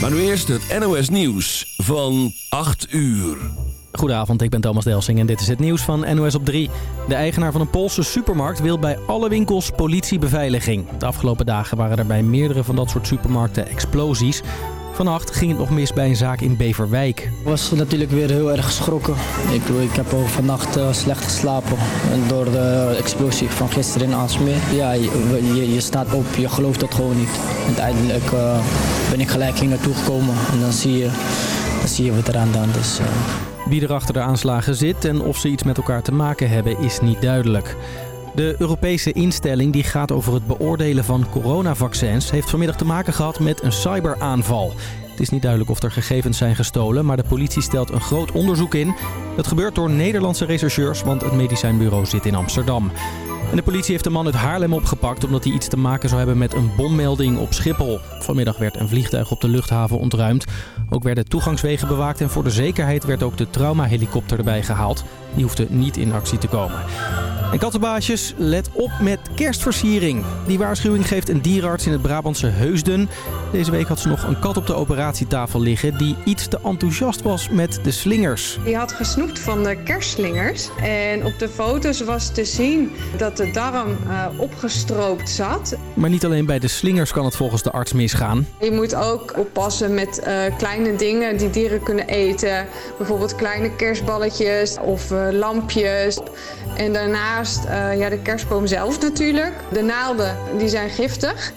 Maar nu eerst het NOS Nieuws van 8 uur. Goedenavond, ik ben Thomas Delsing en dit is het nieuws van NOS op 3. De eigenaar van een Poolse supermarkt wil bij alle winkels politiebeveiliging. De afgelopen dagen waren er bij meerdere van dat soort supermarkten explosies. Vannacht ging het nog mis bij een zaak in Beverwijk. Ik was natuurlijk weer heel erg geschrokken. Ik, ik heb ook vannacht uh, slecht geslapen door de explosie van gisteren in Aalsmeer. Ja, je, je, staat op, je gelooft het gewoon niet. Uiteindelijk uh, ben ik gelijk hier naartoe gekomen en dan zie je, dan zie je wat er aan de hand is. Uh. Wie er achter de aanslagen zit en of ze iets met elkaar te maken hebben is niet duidelijk. De Europese instelling die gaat over het beoordelen van coronavaccins... heeft vanmiddag te maken gehad met een cyberaanval. Het is niet duidelijk of er gegevens zijn gestolen, maar de politie stelt een groot onderzoek in. Dat gebeurt door Nederlandse rechercheurs, want het medicijnbureau zit in Amsterdam. En de politie heeft een man uit Haarlem opgepakt omdat hij iets te maken zou hebben met een bommelding op Schiphol. Vanmiddag werd een vliegtuig op de luchthaven ontruimd. Ook werden toegangswegen bewaakt en voor de zekerheid werd ook de traumahelikopter erbij gehaald. Die hoefde niet in actie te komen. En kattenbaasjes, let op met kerstversiering. Die waarschuwing geeft een dierenarts in het Brabantse Heusden. Deze week had ze nog een kat op de operatietafel liggen die iets te enthousiast was met de slingers. Die had gesnoept van de kerstslingers. En op de foto's was te zien dat de darm uh, opgestroopt zat. Maar niet alleen bij de slingers kan het volgens de arts misgaan. Je moet ook oppassen met uh, kleine dingen die dieren kunnen eten. Bijvoorbeeld kleine kerstballetjes of uh, lampjes. En daarnaast uh, ja, de kerstboom zelf natuurlijk. De naalden die zijn giftig.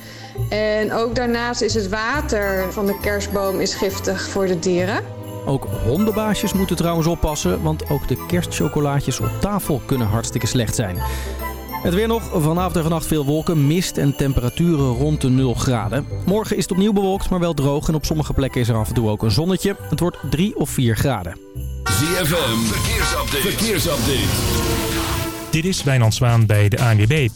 En ook daarnaast is het water van de kerstboom is giftig voor de dieren. Ook hondenbaasjes moeten trouwens oppassen, want ook de kerstchocolaatjes op tafel kunnen hartstikke slecht zijn. Het weer nog. Vanavond en vannacht veel wolken, mist en temperaturen rond de 0 graden. Morgen is het opnieuw bewolkt, maar wel droog. En op sommige plekken is er af en toe ook een zonnetje. Het wordt 3 of 4 graden. ZFM, verkeersupdate. verkeersupdate. Dit is Wijnand Zwaan bij de ANWB.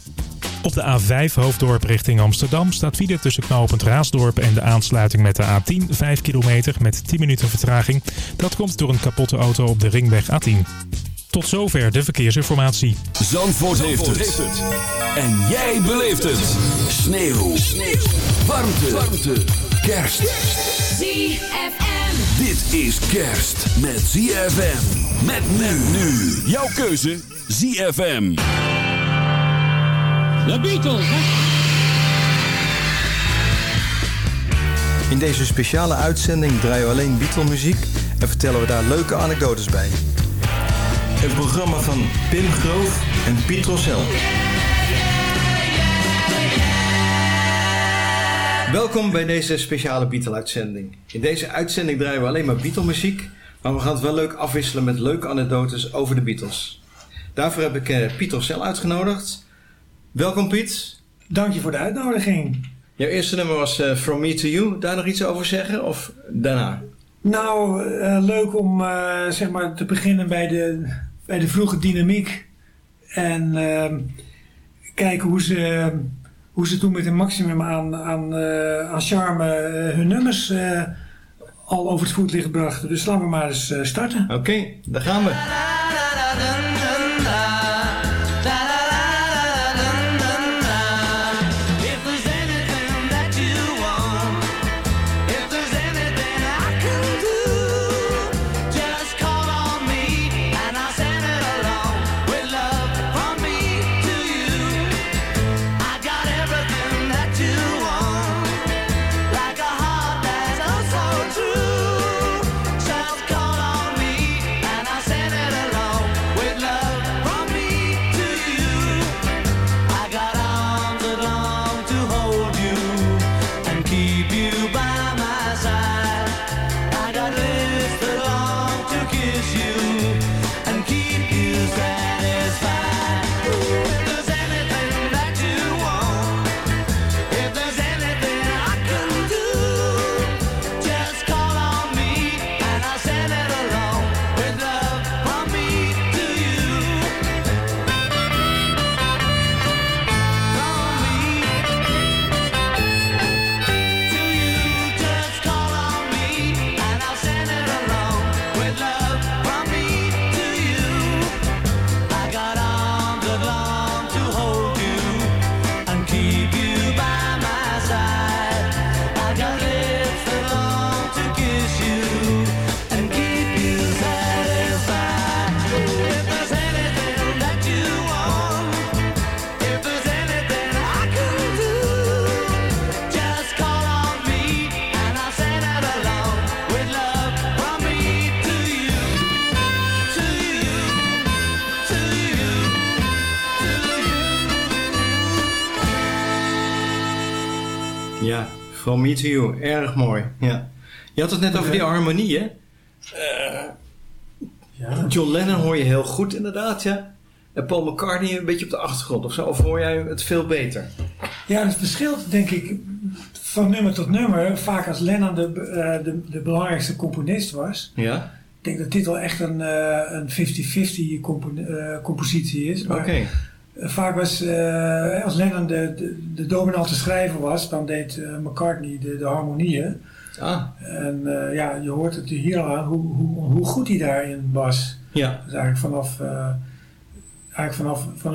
Op de A5 Hoofddorp richting Amsterdam staat file tussen knooppunt Raasdorp en de aansluiting met de A10 5 kilometer met 10 minuten vertraging. Dat komt door een kapotte auto op de ringweg A10. Tot zover de verkeersinformatie. Zandvoort, Zandvoort heeft, het. heeft, het. En jij beleeft het. Sneeuw. Sneeuw. Warmte. Warmte. Kerst. ZFM. Dit is kerst met ZFM. Met men nu. Jouw keuze ZFM. De Beatles, hè? In deze speciale uitzending draaien we alleen Beatle-muziek en vertellen we daar leuke anekdotes bij. Een programma van Pim Groof en Piet Rossel. Welkom bij deze speciale Beatle-uitzending. In deze uitzending draaien we alleen maar Beatle-muziek, maar we gaan het wel leuk afwisselen met leuke anekdotes over de Beatles. Daarvoor heb ik eh, Piet Rossel uitgenodigd. Welkom Piet. Dank je voor de uitnodiging. Jouw eerste nummer was uh, From Me To You. Daar nog iets over zeggen of daarna? Nou, uh, leuk om zeg maar te beginnen bij de, bij de vroege dynamiek. En ehm, kijken hoe ze, hoe ze toen met een maximum aan, aan, aan charme hun nummers al over het voetlicht brachten. Dus laten we maar eens starten. Oké, daar gaan we. From Me To You, erg mooi. Ja. Je had het net over die harmonieën. Eh, Ja. John Lennon hoor je heel goed inderdaad, ja. En Paul McCartney een beetje op de achtergrond of zo. Of hoor jij het veel beter? Ja, het verschilt denk ik van nummer tot nummer. Vaak als Lennon de, eh, de, de belangrijkste componist was. Ja? Ik denk dat dit wel echt een, eh, een 50-50 compo- eh, compositie is. Oké. Vaak was, eh, als Lennon de, de, de dominante schrijver was, dan deed eh, McCartney de, de harmonieën. Ah, En eh, ja, je hoort het hier al aan hoe, hoe, hoe goed hij daarin was. ja. Dus eigenlijk vanaf, eh, eigenlijk vanaf van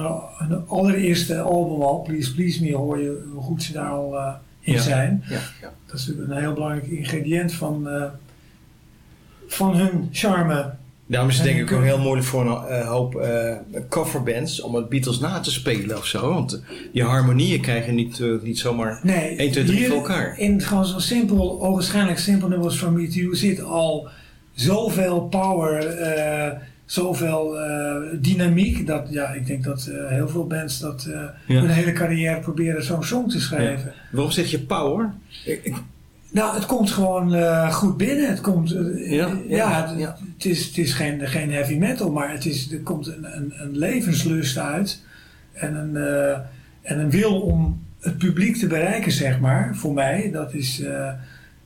een allereerste album al, Please Please Me, hoor je hoe goed ze daar al eh, in Ja. zijn. ja, ja. Dat is natuurlijk een heel belangrijk ingrediënt van, eh, van hun charme. Daarom is het En denk ik ook heel moeilijk voor een eh, hoop eh, coverbands om het Beatles na te spelen of zo. Want die harmonieën krijg je niet, eh, niet zomaar Nee, 1, 2, 3 hier voor elkaar. In gewoon zo'n simpel, ogenschijnlijk simpel nummers van Me Too zit al zoveel power, eh, zoveel eh, dynamiek. Dat ja, ik denk dat eh, heel veel bands dat eh Ja. hun hele carrière proberen zo'n song te schrijven. Waarom zeg je power? Ik, ik- Nou, het komt gewoon eh, goed binnen. Het komt, eh, Ja, ja, ja, het, ja. het is, het is geen, geen heavy metal, maar het is, er komt een, een, een levenslust uit. En een, eh, en een wil om het publiek te bereiken, zeg maar, voor mij. Dat is, eh,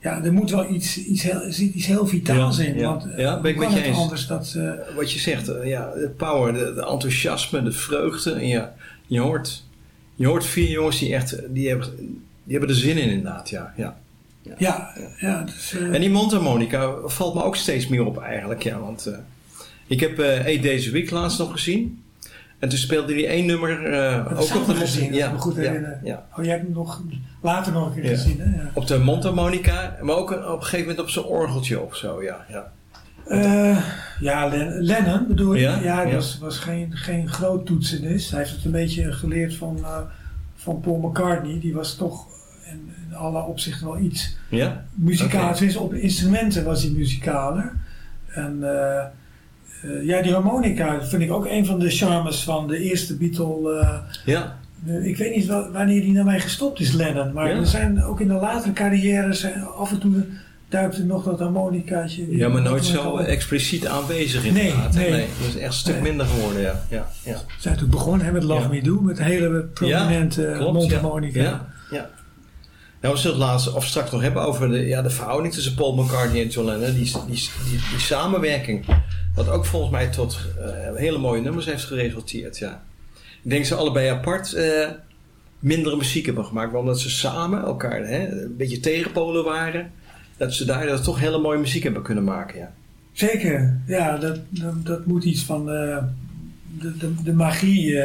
ja, er moet wel iets, iets, heel, zit iets heel vitaals in. ja. Want eh, Ja, ben ik met je eens. anders dat... eh, wat je zegt, eh, ja, de power, de, de enthousiasme, de vreugde. En ja, je, hoort, je hoort vier jongens die echt, die hebben, die hebben er zin in inderdaad, ja. ja. Ja, ja, dus, eh, En die mondharmonica valt me ook steeds meer op eigenlijk, ja. Want eh, ik heb eh Eight Days a Week laatst nog gezien. En toen speelde hij één nummer eh, dat ook op de gezien, ik me goed ja, herinner. ja. Oh, jij hebt hem nog later nog een keer Ja. gezien, hè? Ja. Op de mondharmonica, maar ook op een gegeven moment op zijn orgeltje of zo, ja. ja. Eh, ja, Len- Lennon bedoel je? Ja, Ja, ja. was, was geen, geen groot toetsenist. Hij heeft het een beetje geleerd van, eh, van Paul McCartney. Die was toch alle opzichten wel iets Ja? muzikaal. Tenminste, op instrumenten was hij muzikaler. En eh, eh, ja, die harmonica vind ik ook een van de charmes van de eerste Beatle. eh, Ja. ik weet niet wel, wanneer hij daarmee gestopt is, Lennon. Maar Ja. er zijn ook in de latere carrières af en toe duikt er nog dat harmonicaatje. ja, maar nooit zo expliciet aanwezig Nee, inderdaad. nee. Dat is echt een stuk Nee. minder geworden, ja. ja, ja. Ze zijn toen begonnen hè, met Love Ja. Me Do, met hele prominente Ja, klopt, mondharmonica. Ja, ja. Nou, we zullen het laatst of straks nog hebben over de, ja, de verhouding tussen Paul McCartney en John Lennon. Die, die, die, samenwerking. Wat ook volgens mij tot eh, hele mooie nummers heeft geresulteerd. Ja. Ik denk ze allebei apart eh, mindere muziek hebben gemaakt. Omdat ze samen elkaar hè, een beetje tegenpolen waren. Dat ze daar toch hele mooie muziek hebben kunnen maken. Ja. Zeker, ja, dat, dat, dat moet iets van. eh, de, de, de magie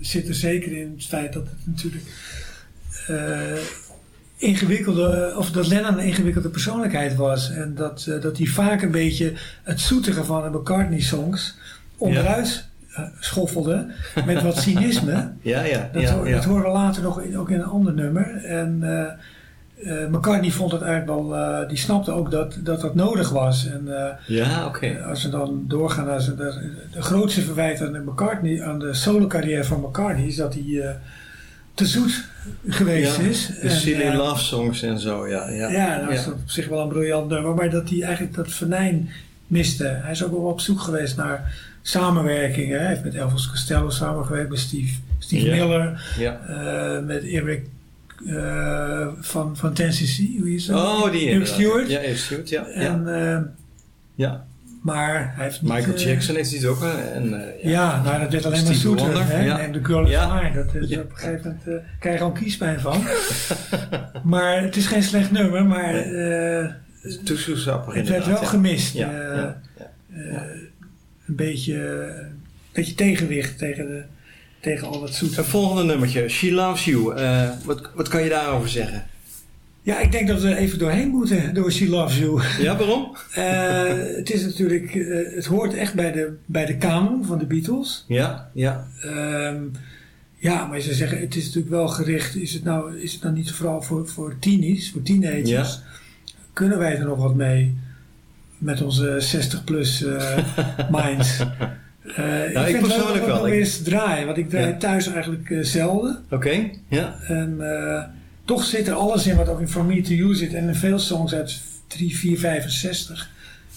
zit er zeker in het feit dat het natuurlijk. Eh, ingewikkelde, of dat Lennon een ingewikkelde persoonlijkheid was. En dat, eh, dat hij vaak een beetje het zoetige van de McCartney-songs onderuit eh, schoffelde met wat cynisme. Ja, ja, Dat, ja, dat horen we later nog in, ook in een ander nummer. En eh, eh, McCartney vond het eigenlijk wel, eh, die snapte ook dat dat, dat nodig was. En eh, Ja, oké. als we dan doorgaan naar zijn, de, de grootste verwijt aan de McCartney, aan de solo carrière van McCartney, is dat hij eh, te zoet geweest Ja, is. De En, silly eh, love songs en zo, ja. Ja, ja, dat is op zich wel een briljant nummer, maar dat hij eigenlijk dat venijn miste. Hij is ook wel op zoek geweest naar samenwerkingen. Hij heeft met Elvis Costello samengewerkt, met Steve. Miller, ja. eh, met Eric eh, van, van Tennessee, hoe is dat? Oh, die Eric. Stewart. Ja, Eric Stewart, ja. ja. En, ja. Maar hij heeft Michael eh, Jackson heeft hij het ook. En, eh, Ja, maar dat werd alleen maar zoeter. Wonder, Hè? ja. Neem de Girl of Ja. Mine. Dat is Ja. op een gegeven moment eh, krijg je gewoon kiespijn van. maar het is geen slecht nummer, maar het werd wel ja. gemist. Ja, ja, ja. een beetje, een beetje tegenwicht tegen, de, tegen al dat zoete. Het volgende nummertje, She Loves You. Wat, wat kan je daarover zeggen? Ja, ik denk dat we er even doorheen moeten door She Loves You. Ja, waarom? Eh, het is natuurlijk, eh, het hoort echt bij de, bij de kanon van de Beatles. Ja, ja. Ehm, ja, maar ze zeggen, het is natuurlijk wel gericht. Is het nou, is het nou niet vooral voor, voor teenies, voor teenagers? Ja. Kunnen wij er nog wat mee met onze 60-plus minds? Eh, ik vind het leuk persoonlijk wel. Ik- eens draaien, want ik draai Ja. thuis eigenlijk zelden. Oké, ja. En toch zit er alles in wat ook in From Me To You zit. En in veel songs uit 3, 4, 65.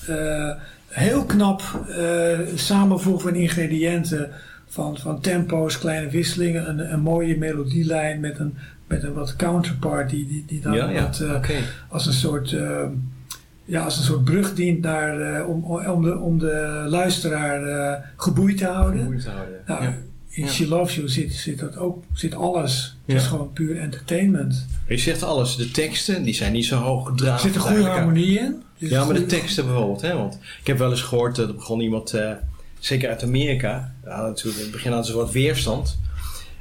Uh, heel knap uh, samenvoegen van ingrediënten. Van, van tempo's, kleine wisselingen. Een, een mooie melodielijn met een, met een wat counterpart. Die, die, die dan Ja, ja, wat, uh, oké. als een soort... uh, ja, als een soort brug dient naar, om, om, de, om de luisteraar geboeid te houden. Moeite te houden. Nou, ja. In Ja. She Loves You zit, zit dat ook, zit alles. Ja. Het is gewoon puur entertainment. Je zegt alles. De teksten, die zijn niet zo hoog Er gedragen. zit een goede harmonie in. Ja, maar de teksten bijvoorbeeld. Hè? Want ik heb wel eens gehoord, eh, er begon iemand, eh, zeker uit Amerika. Natuurlijk, in het begin hadden ze wat weerstand.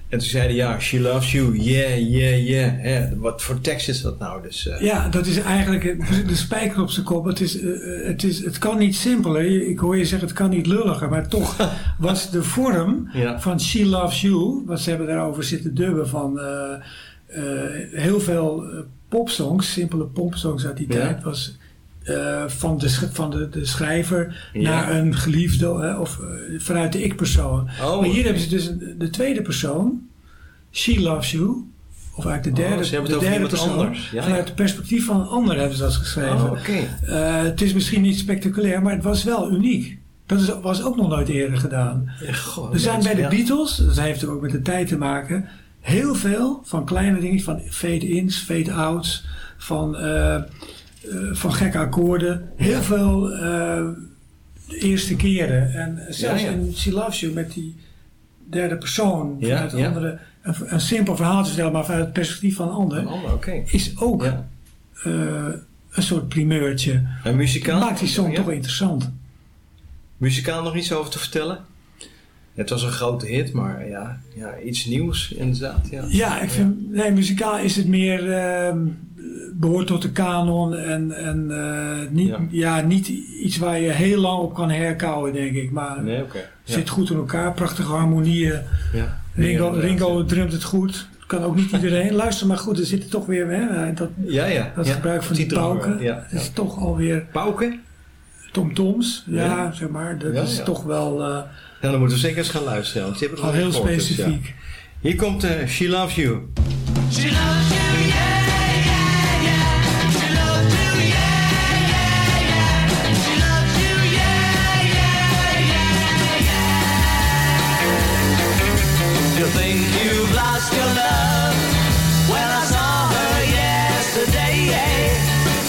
En toen zeiden ja, she loves you, yeah, yeah, yeah. Hè, wat voor tekst is dat nou? Dus, eh, Ja, dat is eigenlijk de spijker op zijn kop. Het, is, eh, het, is, het kan niet simpeler. Ik hoor je zeggen, het kan niet lulliger. Maar toch was de vorm Ja. van She Loves You... wat ze hebben daarover zitten dubben van... eh, eh, heel veel eh, popsongs, simpele popsongs uit die Ja. tijd... was eh, van, de, van de, de schrijver Ja. naar een geliefde... hè, of eh, vanuit de ik-persoon. Oh, maar hier hebben ze dus een- de tweede persoon... She Loves You... Of eigenlijk de Oh, derde, ze hebben het over derde iemand persoon. anders. Ja, vanuit ja. het perspectief van een ander hebben ze dat geschreven. Oh. Eh, het is misschien niet spectaculair, maar het was wel uniek. Dat is, was ook nog nooit eerder gedaan. Goh, er zijn bij de. Beatles, dat heeft ook met de tijd te maken, heel veel van kleine dingen, van fade-ins, fade-outs, van, eh, van gekke akkoorden. Heel veel eh, de eerste keren. En zelfs Ja, ja. in She Loves You met die derde persoon, Ja, vanuit een, andere, een, een simpel verhaal te vertellen, maar vanuit het perspectief van een ander, Een ander, oké. is ook eh, een soort primeurtje. En muzikaal? maakt die song toch interessant. Muzikaal nog iets over te vertellen? Het was een grote hit, maar ja, ja iets nieuws inderdaad. Ja. Ja, ik vind, nee, muzikaal is het meer, ehm, behoort tot de kanon en, en eh, niet, Ja. ja. niet iets waar je heel lang op kan herkauwen, denk ik. Maar Nee. Ja. zit goed in elkaar, prachtige harmonieën. Ja. Ringo, Ringo ja. drumt het goed. Kan ook niet iedereen. Luister maar goed, er zitten toch weer hè, dat, Ja, ja. dat ja. gebruik van die pauken. Ja, Het is toch alweer Pauken? tomtoms. Ja, Ja. zeg maar. Dat Ja, is ja. toch wel eh, Ja, dan moeten we zeker eens gaan luisteren. Want die hebben al heel dus ja. specifiek. Hier komt eh, She Loves You. She loves you, yeah,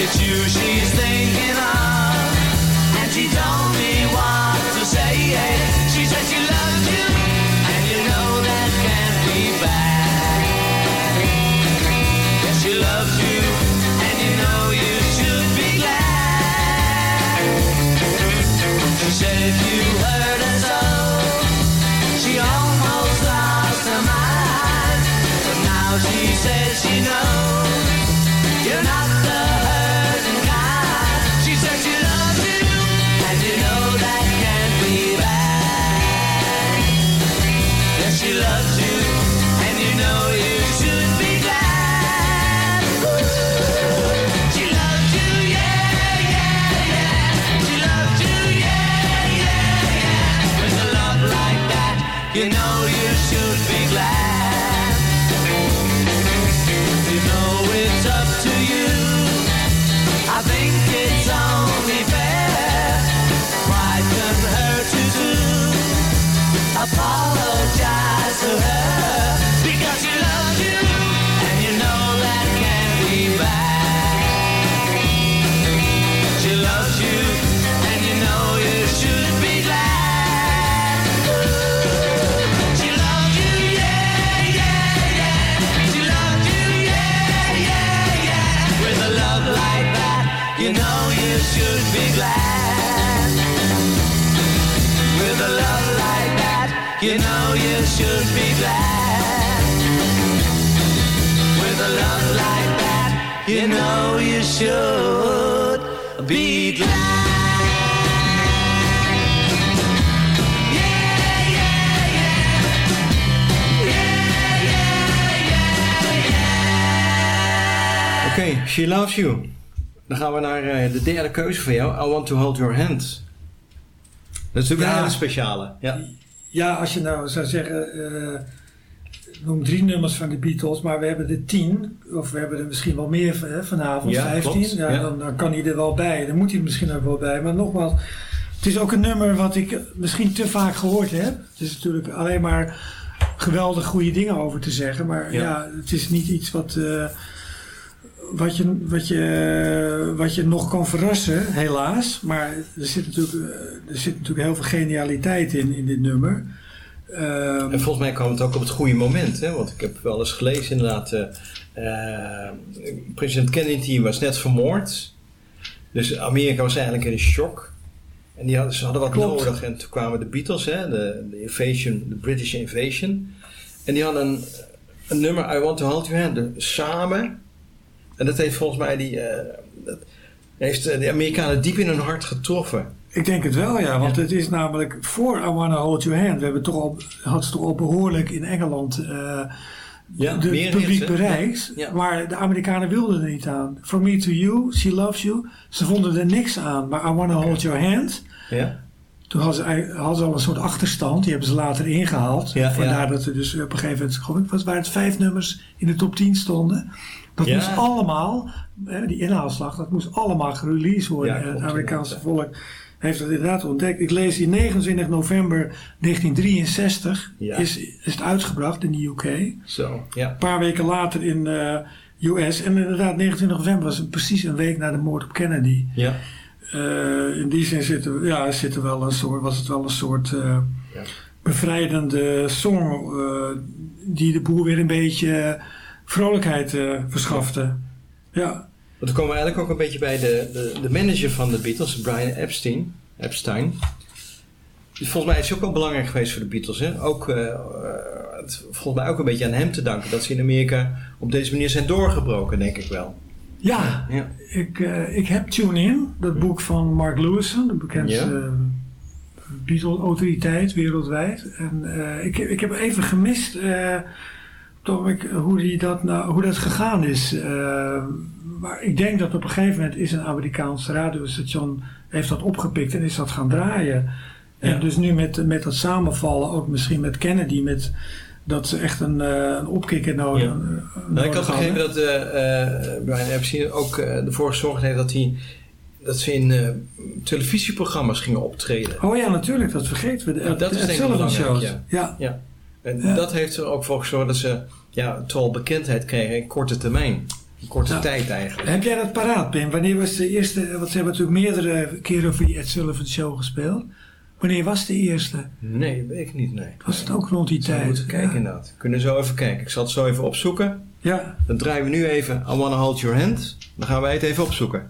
It's you should be glad. Yeah, yeah, yeah. Yeah, yeah, yeah, yeah. Oké, She Loves You. Dan gaan we naar eh, de derde keuze van jou. I Want To Hold Your Hand. Dat is natuurlijk Ja. een hele speciale. Ja. Ja, als je nou zou zeggen, eh, noem drie nummers van de Beatles, maar we hebben er tien, of we hebben er misschien wel meer hè, vanavond, Ja, vijftien. Ja, ja. Dan, dan kan hij er wel bij, dan moet hij er misschien ook wel bij. Maar nogmaals, het is ook een nummer wat ik misschien te vaak gehoord heb. Het is natuurlijk alleen maar geweldig goede dingen over te zeggen, maar ja, Ja. het is niet iets wat... eh, wat je, wat, je, wat je nog kan verrassen, helaas. Maar er zit natuurlijk, eh, er zit natuurlijk heel veel genialiteit in, in dit nummer. Ehm, En volgens mij kwam het ook op het goede moment. Hè? Want ik heb wel eens gelezen inderdaad. eh, eh, president Kennedy was net vermoord. Dus Amerika was eigenlijk in een shock. En die hadden, ze hadden wat Klopt. nodig. En toen kwamen de Beatles, hè? De, de invasion, de British invasion. En die hadden een, een nummer, I Want to Hold Your Hand, de- samen. En dat heeft volgens mij die, eh, dat heeft de Amerikanen diep in hun hart getroffen. Ik denk het wel, ja. Want het is namelijk voor I Wanna Hold Your Hand. We hebben toch al, had ze toch al behoorlijk in Engeland eh Ja, de meer publiek hits, bereikt. Ja. Maar de Amerikanen wilden er niet aan. From Me to You, She Loves You. Ze vonden er niks aan. Maar I Wanna Hold Your Hand... Ja? Toen hadden ze, hadden ze al een soort achterstand. Die hebben ze later ingehaald. Ja, Vandaar ja. dat er dus op een gegeven moment... geloof ik, was, waren het vijf nummers in de top 10 stonden. Dat Ja. moest allemaal... Die inhaalslag, dat moest allemaal gereleased worden. En het klopt, Amerikaanse inderdaad, heeft dat inderdaad ontdekt. Ik lees hier 29 november 1963 Ja. is, is het uitgebracht in de UK. Een Zo, ja. paar weken later in eh US. En inderdaad 29 november was het precies een week na de moord op Kennedy. Ja. Eh, in die zin zit er, ja, zit er wel een soort, was het wel een soort eh, Ja. bevrijdende song die de boer weer een beetje vrolijkheid verschafte. Ja, Want dan komen we eigenlijk ook een beetje bij de, de, de manager van de Beatles, Brian Epstein. Epstein. Dus volgens mij is hij ook wel belangrijk geweest voor de Beatles. Hè? Ook, eh, het- volgens mij ook een beetje aan hem te danken dat ze in Amerika op deze manier zijn doorgebroken, denk ik wel. ja Ja. ik, eh, ik heb Tune In, dat boek van Mark Lewison, de bekendste Ja. Beatle-autoriteit wereldwijd. En ik, ik heb even gemist toch ik, hoe, die dat nou, hoe dat gegaan is. Maar ik denk dat op een gegeven moment is een Amerikaans radiostation heeft dat opgepikt en is dat gaan draaien. Ja. En dus nu met, met dat samenvallen, ook misschien met Kennedy, met dat ze echt een, eh, een opkikker nodig, Ja. eh, Nou, ik nodig had begrepen dat eh, eh, Brian Epstein ook eh, ervoor gezorgd heeft dat, hij, dat ze in televisieprogramma's gingen optreden. Oh ja, natuurlijk, dat vergeten we. De, Ja, dat is de denk ik Shows. Ja. Ja. En dat heeft er ook voor gezorgd dat ze ja, toch bekendheid kregen in korte termijn. Korte Ja. tijd eigenlijk. Heb jij dat paraat, Pim? Wanneer was de eerste... Want ze hebben natuurlijk meerdere keren voor die Ed Sullivan Show gespeeld. Wanneer was de eerste? Nee, weet ik niet, nee. Was het ook rond die tijd? moeten kijken Ja. inderdaad. Kunnen we zo even kijken. Ik zal het zo even opzoeken. Ja. Dan draaien we nu even I Wanna Hold Your Hand. Dan gaan wij het even opzoeken.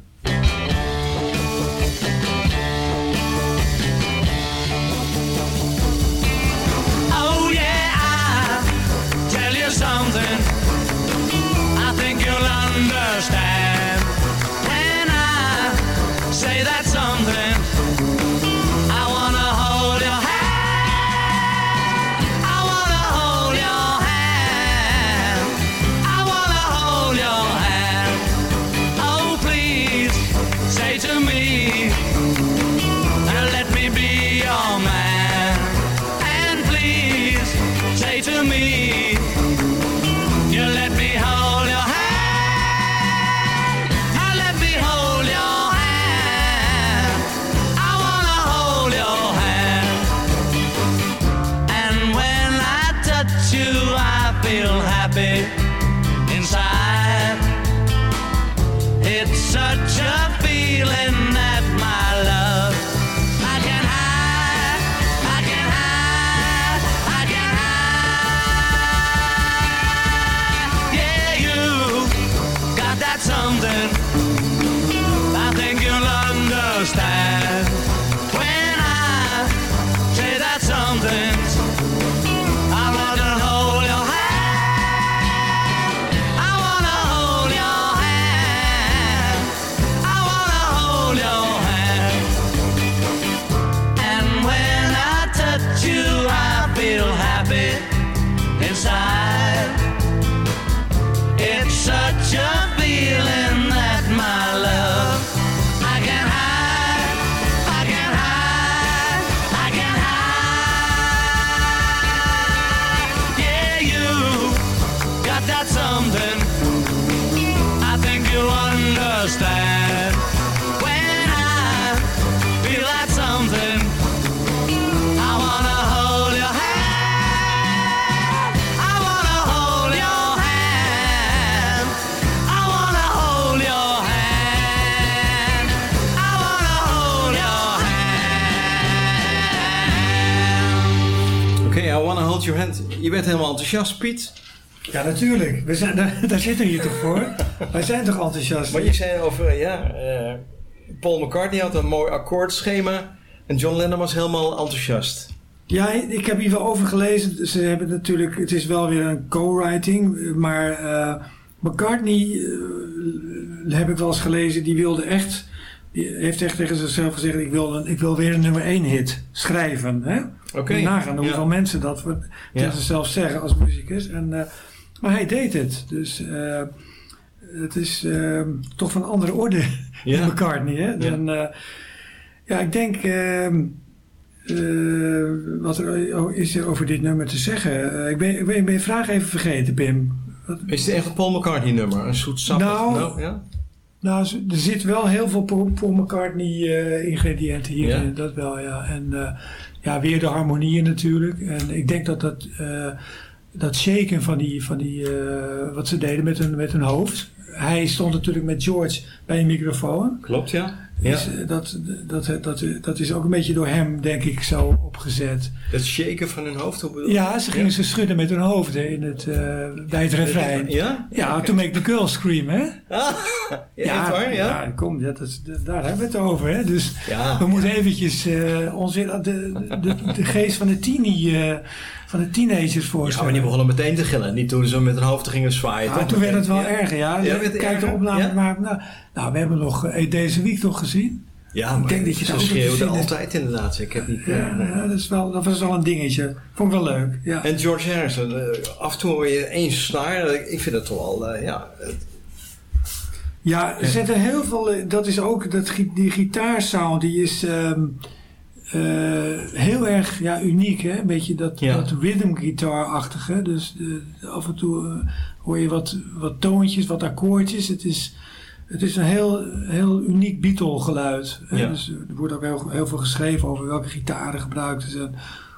Your Hand. Je werd helemaal enthousiast, Piet. Ja, natuurlijk. We zijn, daar, daar zitten we hier toch voor? Wij zijn toch enthousiast? Wat je zei over, ja, eh, Paul McCartney had een mooi akkoordschema. En John Lennon was helemaal enthousiast. Ja, ik heb hier wel over gelezen. Ze hebben natuurlijk, het is wel weer een co-writing, maar eh, McCartney eh, heb ik wel eens gelezen, die wilde echt, heeft echt tegen zichzelf gezegd, ik wil, een, ik wil weer een nummer 1 hit schrijven. Hè? Je nagaan ja. hoeveel mensen dat voor- tegen Ja. zichzelf zeggen als muzikus. En, eh, maar hij deed het. Dus eh, het is eh, toch van andere orde, Ja. McCartney. Hè? Dan, eh, ja, ik denk... ehm, eh, wat er is er over dit nummer te zeggen? Ik, ben, ik ben ik ben je vraag even vergeten, Pim. Wat- Is het echt een Paul McCartney nummer? Een zoet sappig? Nou, ja? Nou, er zit wel heel veel Paul Paul McCartney eh, ingrediënten hier. Ja? in, Dat wel, ja. En eh, ja, weer de harmonieën natuurlijk. En ik denk dat dat, eh, dat shaken van die, van die wat ze deden met hun, met hun hoofd. Hij stond natuurlijk met George bij een microfoon. Klopt, ja. Ja. Dus, dat, dat, dat, dat is ook een beetje door hem, denk ik, zo opgezet. Het shaken van hun hoofd? Ja, ze gingen ze schudden met hun hoofd in het, eh, bij het refrein. Ja? Ja, to make the girls scream, hè? Ah, ja, waar, ja? ja kom, dat is, daar hebben we het over. Hè? Dus we moeten eventjes eh in de, de, de geest van de, teenie, van de teenagers Ja, voorstellen. maar die begonnen meteen te gillen. Niet toen ze met hun hoofd gingen zwaaien. Ja, toch? toen werd het wel Ja. erger, ja. Ja, Kijk de erger? opname Ja? maar. Nou, nou, we hebben nog eh, deze week toch gezien. Ja, maar denk dat je ze dat schreeuwden altijd inderdaad. Ik heb niet... Ja, ja, dat, is wel, dat was wel een dingetje. Vond ik wel leuk. Ja. En George Harrison, eh, af en toe hoor je één snaar. Eh, Ik vind het toch wel, eh, ja... Ja, er zitten heel veel. eh, Dat is ook dat, die gitaarsound, die is ehm, eh, heel erg ja, uniek. Hè? Een beetje dat, Ja. dat rhythm guitar-achtige. Dus eh, af en toe eh, hoor je wat, wat toontjes, wat akkoordjes. Het is, het is een heel, heel uniek Beatle-geluid. hè. Ja. Dus er wordt ook heel, heel veel geschreven over welke gitaren gebruikten ze en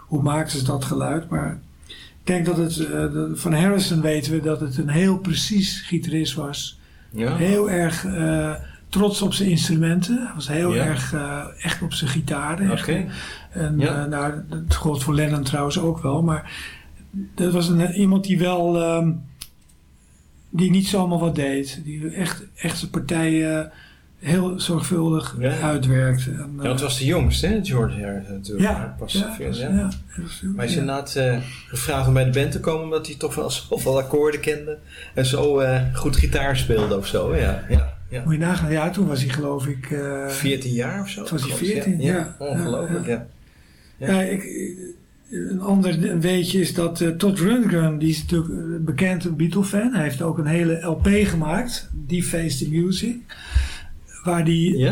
hoe maakten ze dat geluid. Maar ik denk dat het eh, van Harrison weten we dat het een heel precies gitarist was. ja. Heel erg eh, trots op zijn instrumenten. Hij was heel Ja. erg eh, echt op zijn gitaren. Oké. En Ja. eh, nou, dat gold voor Lennon trouwens ook wel. Maar dat was een, iemand die wel... ehm, die niet zomaar wat deed. Die echt, echt zijn partijen heel zorgvuldig Ja. uitwerkte. En, Ja, het was de jongste, hè, George Harrison natuurlijk. ja, Pas ja, veel, ja. Maar hij is inderdaad eh, gevraagd om bij de band te komen omdat hij toch wel zoveel akkoorden kende. En zo eh, goed gitaar speelde of zo. Ja, ja, ja. Moet je nagaan, ja, toen was hij geloof ik... eh, 14 jaar of zo. Toen was hij geloof ik, 14, ja. Ongelooflijk, ja. Ja, ik, een ander weetje is dat eh, Todd Rundgren, die is natuurlijk een bekend Beatle-fan. Hij heeft ook een hele LP gemaakt, Deface the Music. Waar die,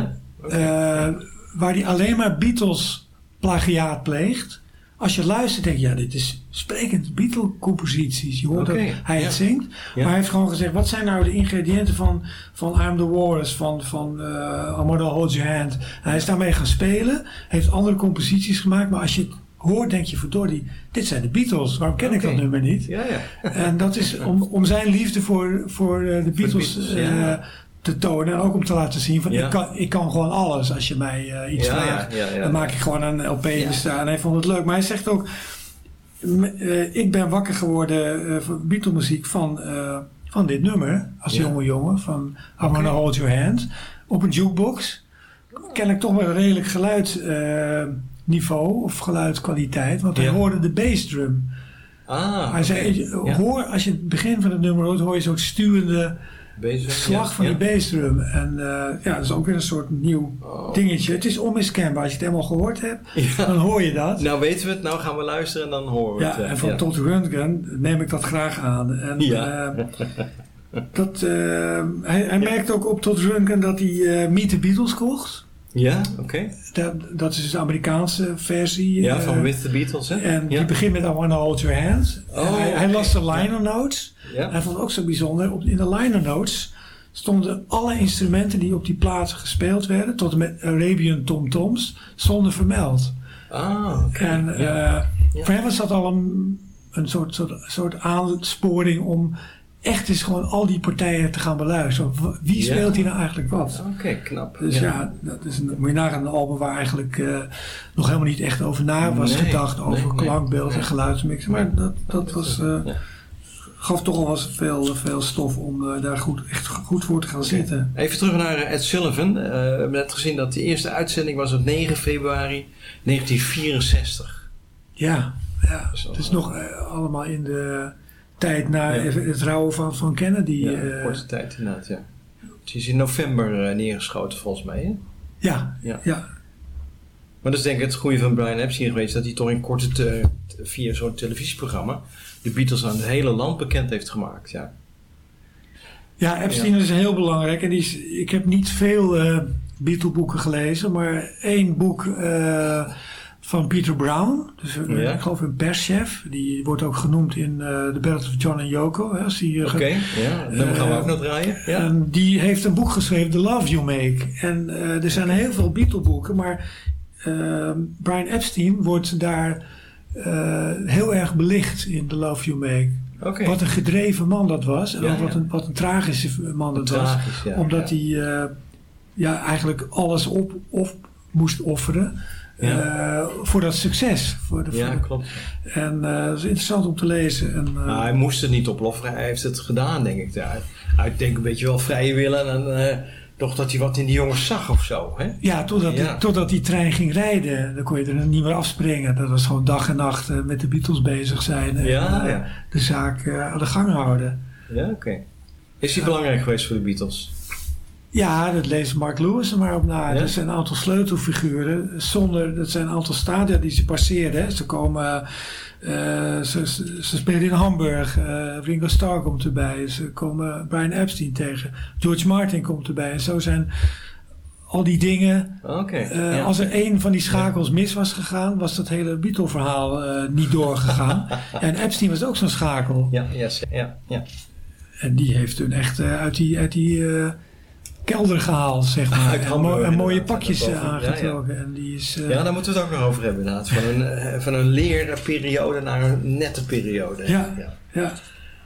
eh, waar die alleen maar Beatles plagiaat pleegt. Als je luistert denk je, ja, dit is sprekend Beatle-composities. Je hoort dat hij ja. het zingt. Ja. Maar hij heeft gewoon gezegd, wat zijn nou de ingrediënten van, van I'm the Walrus, van, van uh, I'm gonna hold your hand. Hij is daarmee gaan spelen, heeft andere composities gemaakt. Maar als je het hoort, denk je, verdorie, dit zijn de Beatles. Waarom ken ik dat nummer niet? Ja, ja. En dat is om, om zijn liefde voor, voor eh, de Beatles, Beatles, eh. Te tonen. En ook om te laten zien van Ja. ik, kan, ik kan gewoon alles. Als je mij eh, iets Ja, vraagt, ja, dan maak ik gewoon een LP staan. En hij vond het leuk. Maar hij zegt ook, eh, ik ben wakker geworden eh, voor Beatle muziek van, van dit nummer. Als jonge jongen van I Wanna Hold Your Hand. Op een jukebox. Kennelijk toch wel een redelijk geluidniveau of geluidskwaliteit. Want hij hoorde de bassdrum. Ah, Hij zei, hoor, als je het begin van het nummer hoort, hoor je zo'n stuwende slag van ja. die bassdrum. En eh, ja, dat is ook weer een soort nieuw Oh. dingetje. Het is onmiskenbaar. Als je het helemaal gehoord hebt, Ja. dan hoor je dat. Nou weten we het, nou gaan we luisteren en dan horen we ja, het. en van. Todd Rundgren neem ik dat graag aan. En, Ja. eh, dat, eh, hij hij merkte ook op Todd Rundgren dat hij Meet the Beatles kocht. Ja, oké. Dat, dat is dus de Amerikaanse versie. Ja, eh, van With the Beatles, hè? En ja. die begint met I Wanna Hold Your Hand. Oh, hij, hij las de liner notes. Ja. Hij vond het ook zo bijzonder. Op, in de liner notes stonden alle instrumenten die op die plaatsen gespeeld werden, tot en met Arabian tom-toms, stonden vermeld. Ah, oké. En ja. eh, voor hem was dat al een, een soort, soort, soort aansporing om echt eens gewoon al die partijen te gaan beluisteren. Wie Ja. speelt hier nou eigenlijk wat? Oké, knap. Dus ja, dat is een, moet je nagaan een album waar eigenlijk eh, nog helemaal niet echt over na was Nee, gedacht. Over nee, nee. klankbeeld en geluidsmix. Maar dat, dat was, eh, Ja. gaf toch al wel eens veel, veel stof om eh, daar goed, echt goed voor te gaan zitten. Even terug naar Ed Sullivan. Eh, we hebben net gezien dat de eerste uitzending was op 9 februari 1964. Ja, ja. is het is nog allemaal in de tijd na Ja. het rouwen van, van Kennedy. Ja, eh, korte tijd inderdaad, ja. Het is in november eh, neergeschoten volgens mij, hè? ja, Ja. ja. Maar dat is denk ik het goede van Brian Epstein geweest, dat hij toch in korte te- t- via zo'n televisieprogramma de Beatles aan het hele land bekend heeft gemaakt, ja. Ja, Epstein is heel belangrijk. En die is, ik heb niet veel eh Beatle-boeken gelezen, maar één boek van Peter Brown. Dus eh, ik geloof een perschef. Die wordt ook genoemd in eh The Battle of John and Yoko. Hè, als die, eh, Oké, ge- ja. Nummer gaan we ook nog draaien. Ja. En die heeft een boek geschreven, The Love You Make. En er zijn heel veel Beatle-boeken, maar eh, Brian Epstein wordt daar heel erg belicht in The Love You Make. Wat een gedreven man dat was. En Ja, ook wat een, wat een tragische man dat Tragisch, was. ja, Omdat ja. hij ja, eigenlijk alles op, op moest offeren. Ja. eh, voor dat succes. Voor de, Ja, voor- klopt. en eh dat is interessant om te lezen. En, eh, Nou, hij moest het niet oploffen, hij heeft het gedaan, denk ik. Ja, uit denk ik een beetje wel vrije willen en toch dat hij wat in die jongens zag of zo, hè? ja, totdat, Ja. Die, totdat die trein ging rijden. Dan kon je er niet meer afspringen. Dat was gewoon dag en nacht met de Beatles bezig zijn. En Ja, ja. de zaak aan de gang houden. Ja, oké. Is hij belangrijk geweest voor de Beatles? Ja, dat leest Mark Lewis er maar op na. Ja? Er zijn een aantal sleutelfiguren. Zonder, dat zijn een aantal stadia die ze passeerden. hè. Ze komen... eh, ze, spelen in Hamburg. eh, Ringo Starr komt erbij. Ze komen Brian Epstein tegen. George Martin komt erbij. En zo zijn al die dingen... Eh, ja. Als er één van die schakels mis was gegaan... was dat hele Beatle-verhaal niet doorgegaan. en Epstein was ook zo'n schakel. Ja, ja, ze- ja, ja. En die heeft toen echt uit die, uit die kelder gehaald, zeg maar. Uit en, Hamburg, mo- en mooie pakjes ja, eh, daarboven. Ja, aangetrokken. En die is... eh, Ja, daar moeten we het ook nog over hebben inderdaad. Van een, eh, van een leerperiode naar een nette periode. Ja. ja.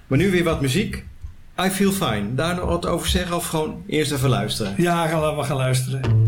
Maar nu weer wat muziek. I Feel Fine. Daar nog wat over zeggen of gewoon eerst even luisteren? ja, gaan we gaan luisteren.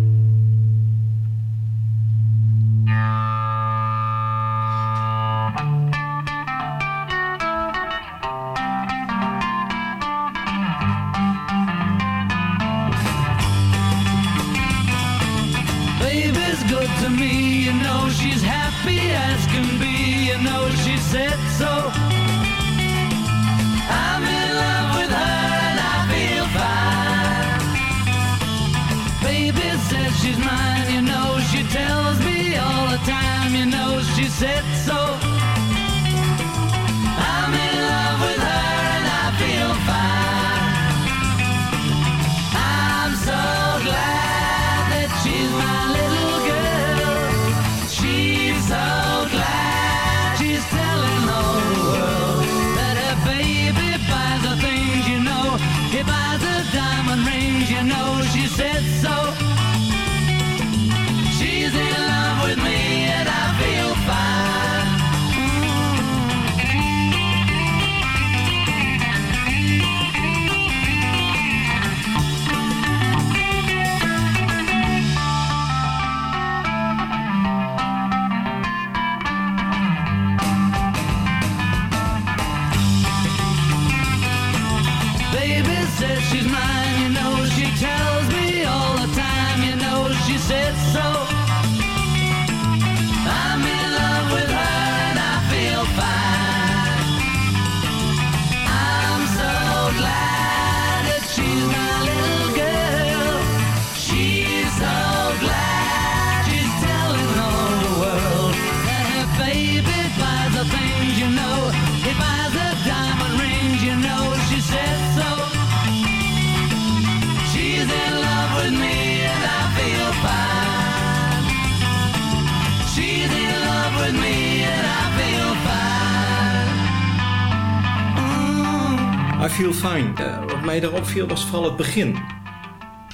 Feel Fine. Eh, wat mij daarop viel was vooral het begin.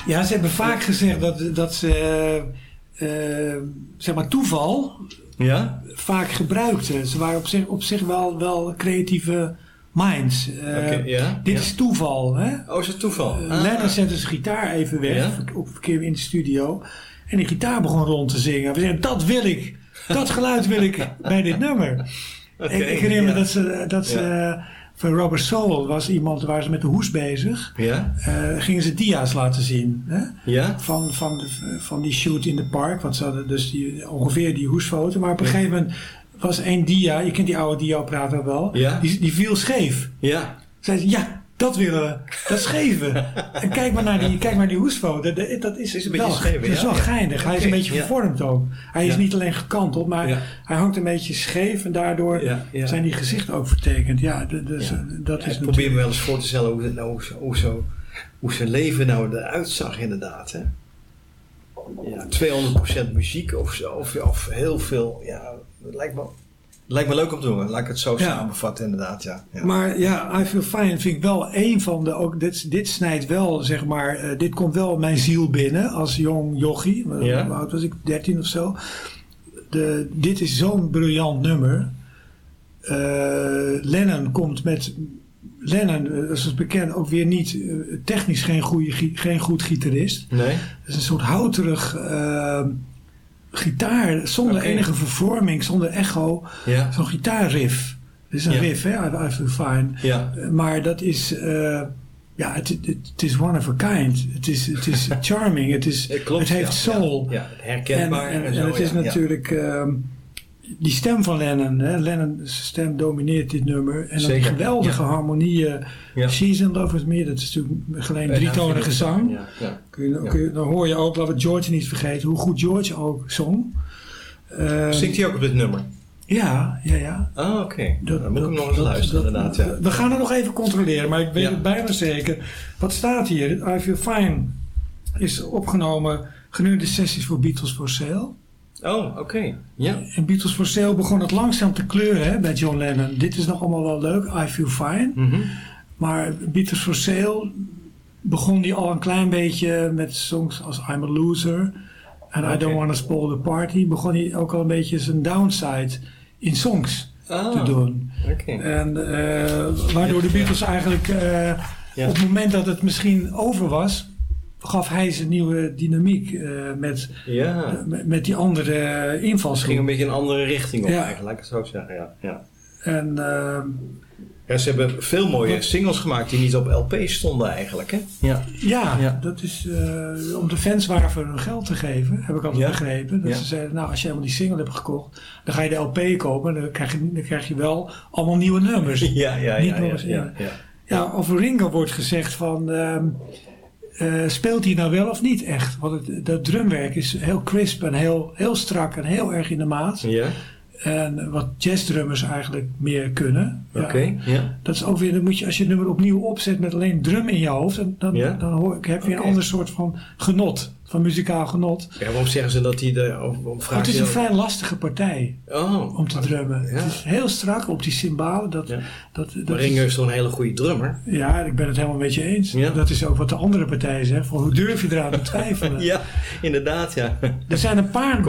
Ja, ze hebben vaak gezegd dat, dat ze eh, eh, zeg maar toeval Ja? vaak gebruikten. Ze waren op zich, op zich wel, wel creatieve Minds. Ja, dit ja. is toeval. Hè? Oh, is het toeval? Ah. Lennon zette zijn gitaar even weg op een keer in de studio. En die gitaar begon rond te zingen. We zeiden, dat wil ik. Dat geluid wil ik bij dit nummer. Oké, ik, ik herinner me ja. dat ze, dat ze van Robert Soul was iemand waar ze met de hoes bezig. Ja? Eh, gingen ze dia's laten zien. Hè? Ja? Van, van, de, van die shoot in de park. Want ze hadden dus die, ongeveer die hoesfoto. Maar op een gegeven moment was één dia. Je kent die oude dia-apparaten wel. Ja. Die, die viel scheef. Ja. Zei ze, ja, dat willen we. Dat scheve. en kijk maar naar die, kijk maar naar die hoesfoto. Dat, dat is, Is een wel, beetje scheef, dat is wel ja. geinig. Hij is een beetje vervormd ook. Hij is niet alleen gekanteld, maar hij hangt een beetje scheef. En daardoor zijn die gezichten ook vertekend. Ja, dus, dat is ik probeer me wel eens voor te stellen hoe, nou, hoe, zo- hoe, zijn leven nou eruit zag inderdaad. Hè? Ja, 200% muziek of, zo, of, of heel veel. Ja, het lijkt me, lijkt me leuk om te doen. Laat ik het zo Ja. samenvatten inderdaad. Ja. Ja. Maar ja, I Feel Fine vind ik wel een van de... Ook, dit, dit snijdt wel, zeg maar... eh, dit komt wel mijn ziel binnen als jong jochie. Ja. Hoe oud was ik? 13 of zo. De, dit is zo'n briljant nummer. Eh, Lennon komt met... Lennon, eh, dat is bekend, ook weer niet... eh, technisch geen, goede, geen goed gitarist. nee? Het is een soort houterig... eh, gitaar zonder enige vervorming, zonder echo. Ja. Zo'n gitaarriff. Het is een Ja. riff, hè? I, I Feel Fine. Ja. Uh, Maar dat is, eh, ja, het, het, het is one of a kind. Het is, het is charming. Het, is, Eh, klopt, het heeft soul. Ja, herkenbaar. En, en, en zo, en het is natuurlijk ehm, die stem van Lennon. Hè? Lennon's stem domineert dit nummer. En dan die geweldige ja. harmonieën. Ja. She's in Love With Me. Dat is natuurlijk alleen drietonige zang. Ja, ja. Kun je, Ja. kun je- dan hoor je ook, laten we George niet vergeten, hoe goed George ook zong. Ehm, Zingt hij ook op dit nummer? Ja, ja, ja. Ah, oké. Dat- Dan moet ik hem nog eens dat- luisteren dat- inderdaad. Ja. We gaan het nog even controleren, maar ik weet het bijna zeker. Wat staat hier? I Feel Fine is opgenomen gedurende de sessies voor Beatles for Sale. Oh, oké. Ja. En Beatles for Sale begon het langzaam te kleuren hè, bij John Lennon. Dit is nog allemaal wel leuk, I Feel Fine. Mhm. Maar Beatles for Sale begon die al een klein beetje met songs als I'm a Loser en I. Don't Want to Spoil the Party. Begon hij ook al een beetje zijn downside in songs Ah, te doen. Oké. En eh, waardoor de Beatles eigenlijk eh, Ja. op het moment dat het misschien over was, gaf hij zijn nieuwe dynamiek eh, met, Ja. met, met die andere Het ging invalshoek. een beetje een andere richting op Ja. eigenlijk, laat ik het zo zeggen. Ja, ja. En eh, ja, ze hebben veel mooie Wat- singles gemaakt die niet op LP stonden eigenlijk. Hè? Ja. ja, Ja. dat is eh, om de fans waar voor hun geld te geven, heb ik altijd Ja. begrepen. Dat Ja. ze zeiden, nou als je helemaal die single hebt gekocht, dan ga je de LP kopen en dan krijg je, dan krijg je wel allemaal nieuwe nummers. Ja, ja, Niet ja, eens, ja, ja. Ja, over Ringo wordt gezegd van... ehm, eh, speelt hij nou wel of niet echt? Want het, dat drumwerk is heel crisp en heel, heel strak en heel erg in de maat. Ja, En wat jazzdrummers eigenlijk meer kunnen. Oké. Ja. Dat is ook weer, dan moet je, als je het nummer opnieuw opzet met alleen drum in je hoofd, dan, dan, Ja? dan hoor, ik- heb je een ander soort van genot, van muzikaal genot. ja, waarom zeggen ze dat hij. Of, waarom Maar vragen het is een vrij lastige partij Oh, om te drummen. Ja. Het is heel strak op die cymbalen. Dat, Ja. dat, dat Maar is- Ringo is toch een hele goede drummer? Ja, ik ben het helemaal met je eens. Ja. Dat is ook wat de andere partij zegt. Van hoe durf je eraan te twijfelen? Ja, inderdaad, ja. Er zijn een paar aan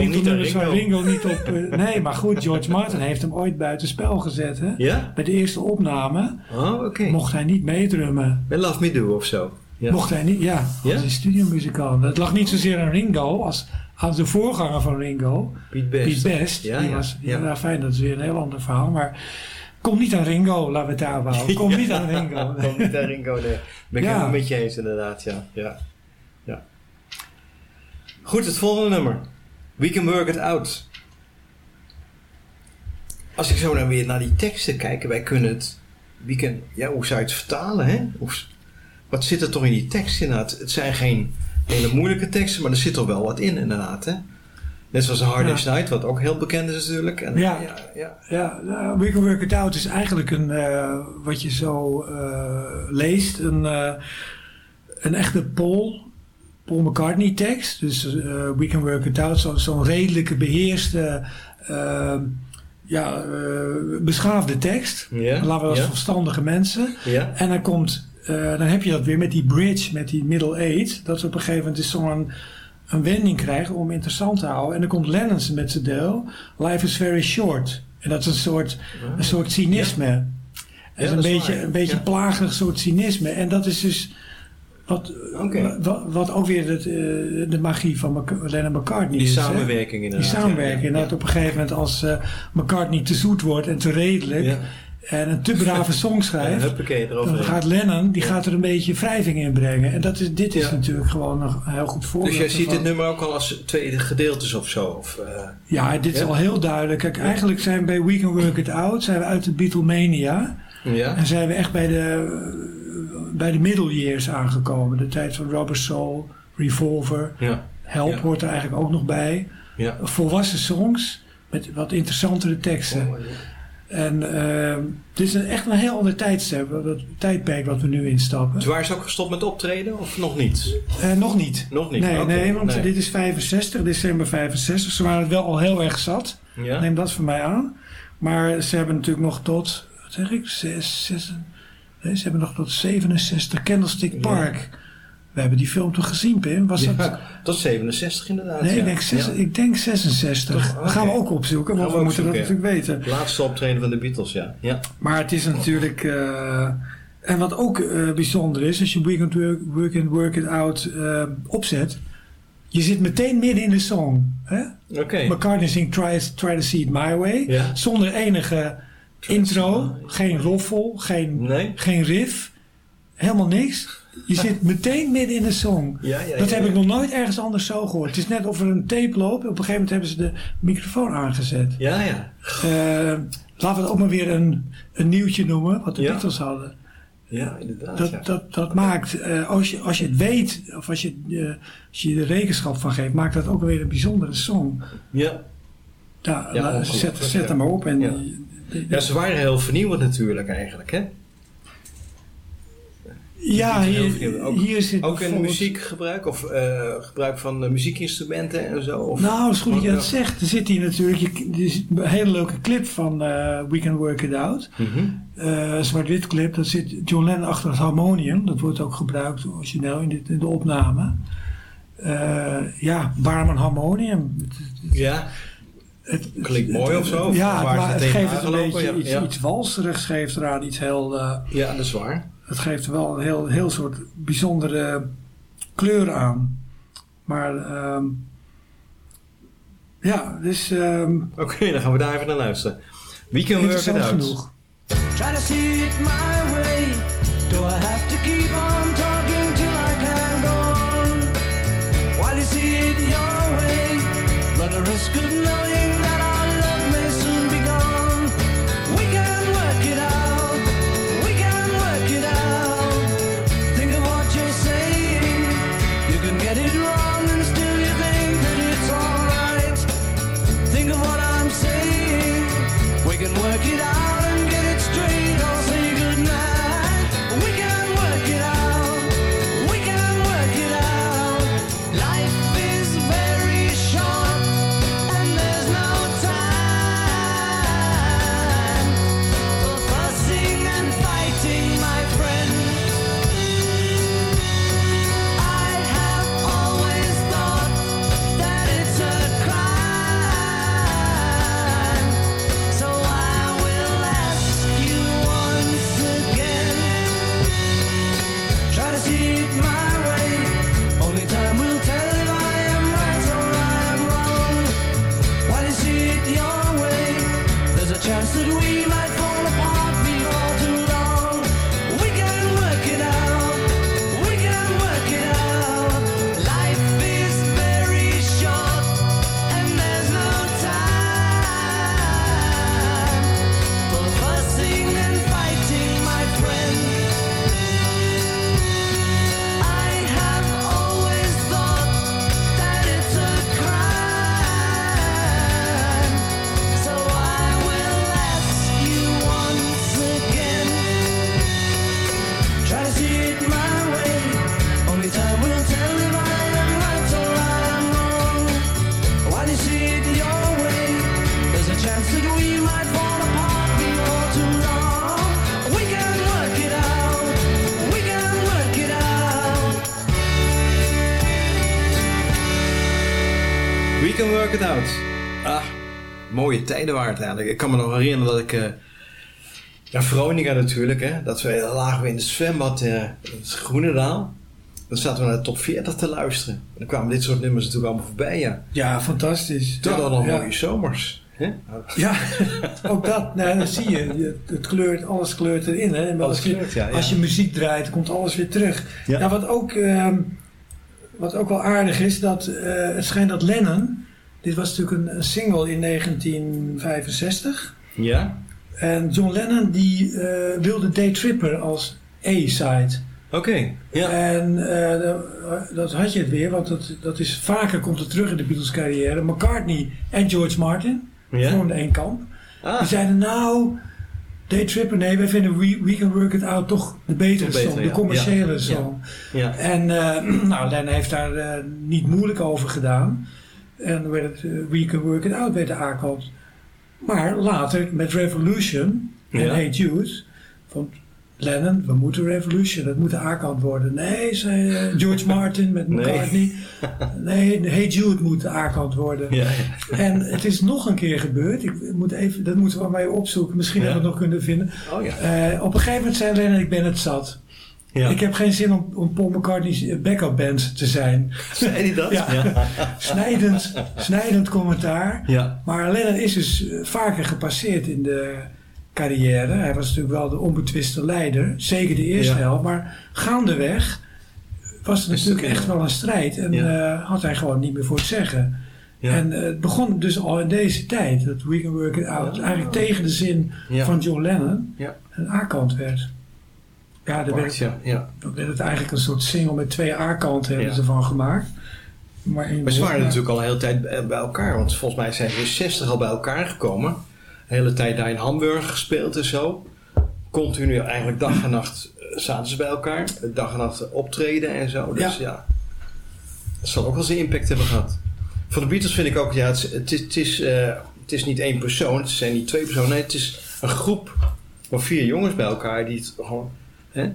waar Ringo. Niet op... eh, nee, maar goed, George Martin heeft hem ooit buiten spel gezet. Hè? Ja? Bij de eerste opname Oh, oké. mocht hij niet meedrummen. Bij Love Me Do of zo. Ja. Mocht hij niet, ja, Ja? als een studiomuzikant. Het lag niet zozeer aan Ringo als aan de voorganger van Ringo, Piet Best. Piet Best. Ja, die ja, was, ja. ja. fijn, dat is weer een heel ander verhaal. Maar kom niet aan Ringo, laten we het daar houden. Kom niet aan Ringo. Kom niet aan Ringo, nee. Ben ik Ja. helemaal met je eens inderdaad, ja. ja. ja. Goed, het volgende nummer. We Can Work It Out. Als ik zo dan weer naar die teksten kijk, wij kunnen het... We can, ja, hoe zou je het vertalen, hè? Hoe, wat zit er toch in die teksten inderdaad? Het zijn geen hele moeilijke teksten, maar er zit toch wel wat in inderdaad, hè? Net zoals Hard Ja. Day's Night, wat ook heel bekend is natuurlijk. En, Ja. ja, ja. Ja, We Can Work It Out is eigenlijk een, wat je zo leest, een, een echte Paul, Paul McCartney tekst. Dus We Can Work It Out, zo- zo'n redelijke beheerste, eh, ja, eh, beschaafde tekst. Ja, Laten we als verstandige mensen. En dan komt, eh, dan heb je dat weer met die bridge, met die middle eight. Dat ze op een gegeven moment is zo'n een wending krijgen om interessant te houden. En dan komt Lennons met zijn deel. Life is very short. En dat is een soort, een soort cynisme. Is een dat beetje, een beetje Ja. plagerig soort cynisme. En dat is dus wat, wat, wat ook weer het, eh, de magie van Lennon McCartney Die is. samenwerking Die inderdaad. samenwerking. ja, En dat op een gegeven moment als eh, McCartney te zoet wordt en te redelijk. En een te brave song schrijft. huppakee, Dan gaat Lennon, die gaat er een beetje wrijving in brengen. En dat is, dit is Ja. natuurlijk gewoon een heel goed voorbeeld. Dus jij ziet dit nummer ook al als twee gedeeltes of zo? Of, eh, Ja, dit is al heel duidelijk. Kijk, eigenlijk zijn we bij We Can Work It Out, zijn we uit de Beatlemania. ja? En zijn we echt bij de, bij de middle years aangekomen. De tijd van Rubber Soul, Revolver, Ja. Help hoort er eigenlijk ook nog bij. Ja. Volwassen songs met wat interessantere teksten. Oh, En eh, het is een, echt een heel ander tijdstip, dat tijdperk wat we nu instappen. Dus waar is ook gestopt met optreden of nog niet? Eh, nog niet. Nog niet? Nee, nee, want nee. dit is 65, december 65. Ze waren het wel al heel erg zat. Ja? Neem dat van mij aan. Maar ze hebben natuurlijk nog tot, wat zeg ik, zes, zes, nee, ze hebben nog tot 67 Candlestick Ja. We hebben die film toch gezien, Pim? Was dat? Ja, tot 67 inderdaad. Nee, ja. ik denk, zes- Ja. ik denk 66. Toch? Dat gaan we ook opzoeken, want we, we moeten dat natuurlijk weten. Laatste optreden van de Beatles, ja. ja. Maar het is natuurlijk... eh, en wat ook eh, bijzonder is, als je We Can Work, work, and work It Out eh, opzet... Je zit meteen midden in de song. Hè? Oké. McCartney zingt try, try to See It My Way. Ja. Zonder enige intro, geen roffel, geen, Nee? geen riff. Helemaal niks. Je zit meteen midden in de song. Ja, ja, Dat heb ik nog nooit ergens anders zo gehoord. Het is net of er een tape loopt. Op een gegeven moment hebben ze de microfoon aangezet. Ja, ja. Eh, laten we het ook maar weer een, een nieuwtje noemen, wat de. Beatles hadden. Ja, inderdaad. Dat, ja. dat, dat maakt, eh, als, je, als je het weet, of als je, eh, als je er rekenschap van geeft, maakt dat ook weer een bijzondere song. ja. Ja, Ja, la- ongelooflijk, zet, zet hem maar op. En, Ja. ja, ze waren heel vernieuwend natuurlijk eigenlijk, hè? Ja, Heel hier. Ook- hier zit Ook in muziekgebruik of eh, gebruik van muziekinstrumenten en zo? Of, Nou, is goed dat je Ja. dat zegt. Er zit hier natuurlijk er zit een hele leuke clip van eh, We Can Work It Out. Eh, Een zwart-wit clip. Dat zit John Lennon achter het harmonium. Dat wordt ook gebruikt origineel in, dit, in de opname. Ja, waarom een harmonium? Het- het- Ja, het, Klinkt mooi of zo, of Ja, het, geeft het een beetje ja, iets, ja. iets walserigs. Geeft eraan iets heel... ja, dat is waar. Het geeft wel een heel, heel soort bijzondere kleur aan. Maar... ehm, ja, dus... ehm, Oké, dan gaan we daar even naar luisteren. We can work it out. genoeg. Try to see it my way. Tijden waard eigenlijk. Ik kan me nog herinneren dat ik... eh, Ja, Veronica natuurlijk, hè. Dat we lagen we in het zwembad eh, in het Groenendaal. Dan zaten we naar de top 40 te luisteren. En dan kwamen dit soort nummers natuurlijk allemaal voorbij, ja. Ja, fantastisch. Toen hadden we nog mooie zomers. Hè? Ja, ook dat. Nou, dat zie je. Het kleurt, alles kleurt erin. Hè? Maar als, je, kleurt, ja, ja. als je muziek draait, komt alles weer terug. Ja. Ja. wat, ook, ehm, wat ook wel aardig is, dat eh, het schijnt dat Lennon... Dit was natuurlijk een, een single in 1965. Ja? En John Lennon die eh, wilde Day Tripper als A-side. Oké. Ja. En eh, dat- dat had je het weer, want dat, dat is, vaker komt het terug in de Beatles carrière. McCartney en George Martin Ja? vormden één kamp. Ah, Die zeiden nou, Day Tripper, nee, wij vinden We, We Can Work It Out toch de betere beter, song, ja. de commerciële Ja. song. ja. En eh, nou, Lennon heeft daar eh, niet moeilijk over gedaan. En werd het eh, We Can Work It Out werd de aankant. Maar later met Revolution en Ja. Hey Jude vond Lennon, we moeten Revolution, dat moet de A-kant worden. Nee, zei eh, George Martin met Nee. McCartney. Nee, Hey Jude moet de A-kant worden. Ja, En het is nog een keer gebeurd. Ik moet even, dat moeten we maar opzoeken. Misschien hebben we het nog kunnen vinden. Oh. Eh, op een gegeven moment zei Lennon, ik ben het zat. Ja. Ik heb geen zin om, om Paul McCartney's backup band te zijn. Zei hij dat? Ja. Snijdend, snijdend commentaar. Ja. Maar Lennon is dus eh, vaker gepasseerd in de carrière. Hij was natuurlijk wel de onbetwiste leider. Zeker de eerste Ja. helft. Maar gaandeweg was het Is natuurlijk het- echt wel een strijd. En Ja. eh, had hij gewoon niet meer voor het zeggen. Ja. En eh, het begon dus al in deze tijd. Dat We Can Work It Out. Ja. Eigenlijk tegen de zin Ja. van John Lennon. Ja. Een A-kant werd. Ja, daar werd, ja. ja. dan werd het eigenlijk een soort single met twee A-kanten hebben ze van gemaakt. Maar, ze waren natuurlijk al een hele tijd bij bij elkaar. Want volgens mij zijn ze in 60 al bij elkaar gekomen. De hele tijd daar in Hamburg gespeeld en zo. Continu eigenlijk dag en nacht eh, zaten ze bij elkaar. Dag en nacht optreden en zo. Dus ja. Dat zal ook wel zijn impact hebben gehad. Van de Beatles vind ik ook, ja, het is, het is, het is, eh, het is niet één persoon. Het zijn niet twee personen. Nee, het is een groep van vier jongens bij elkaar die het gewoon... Hè?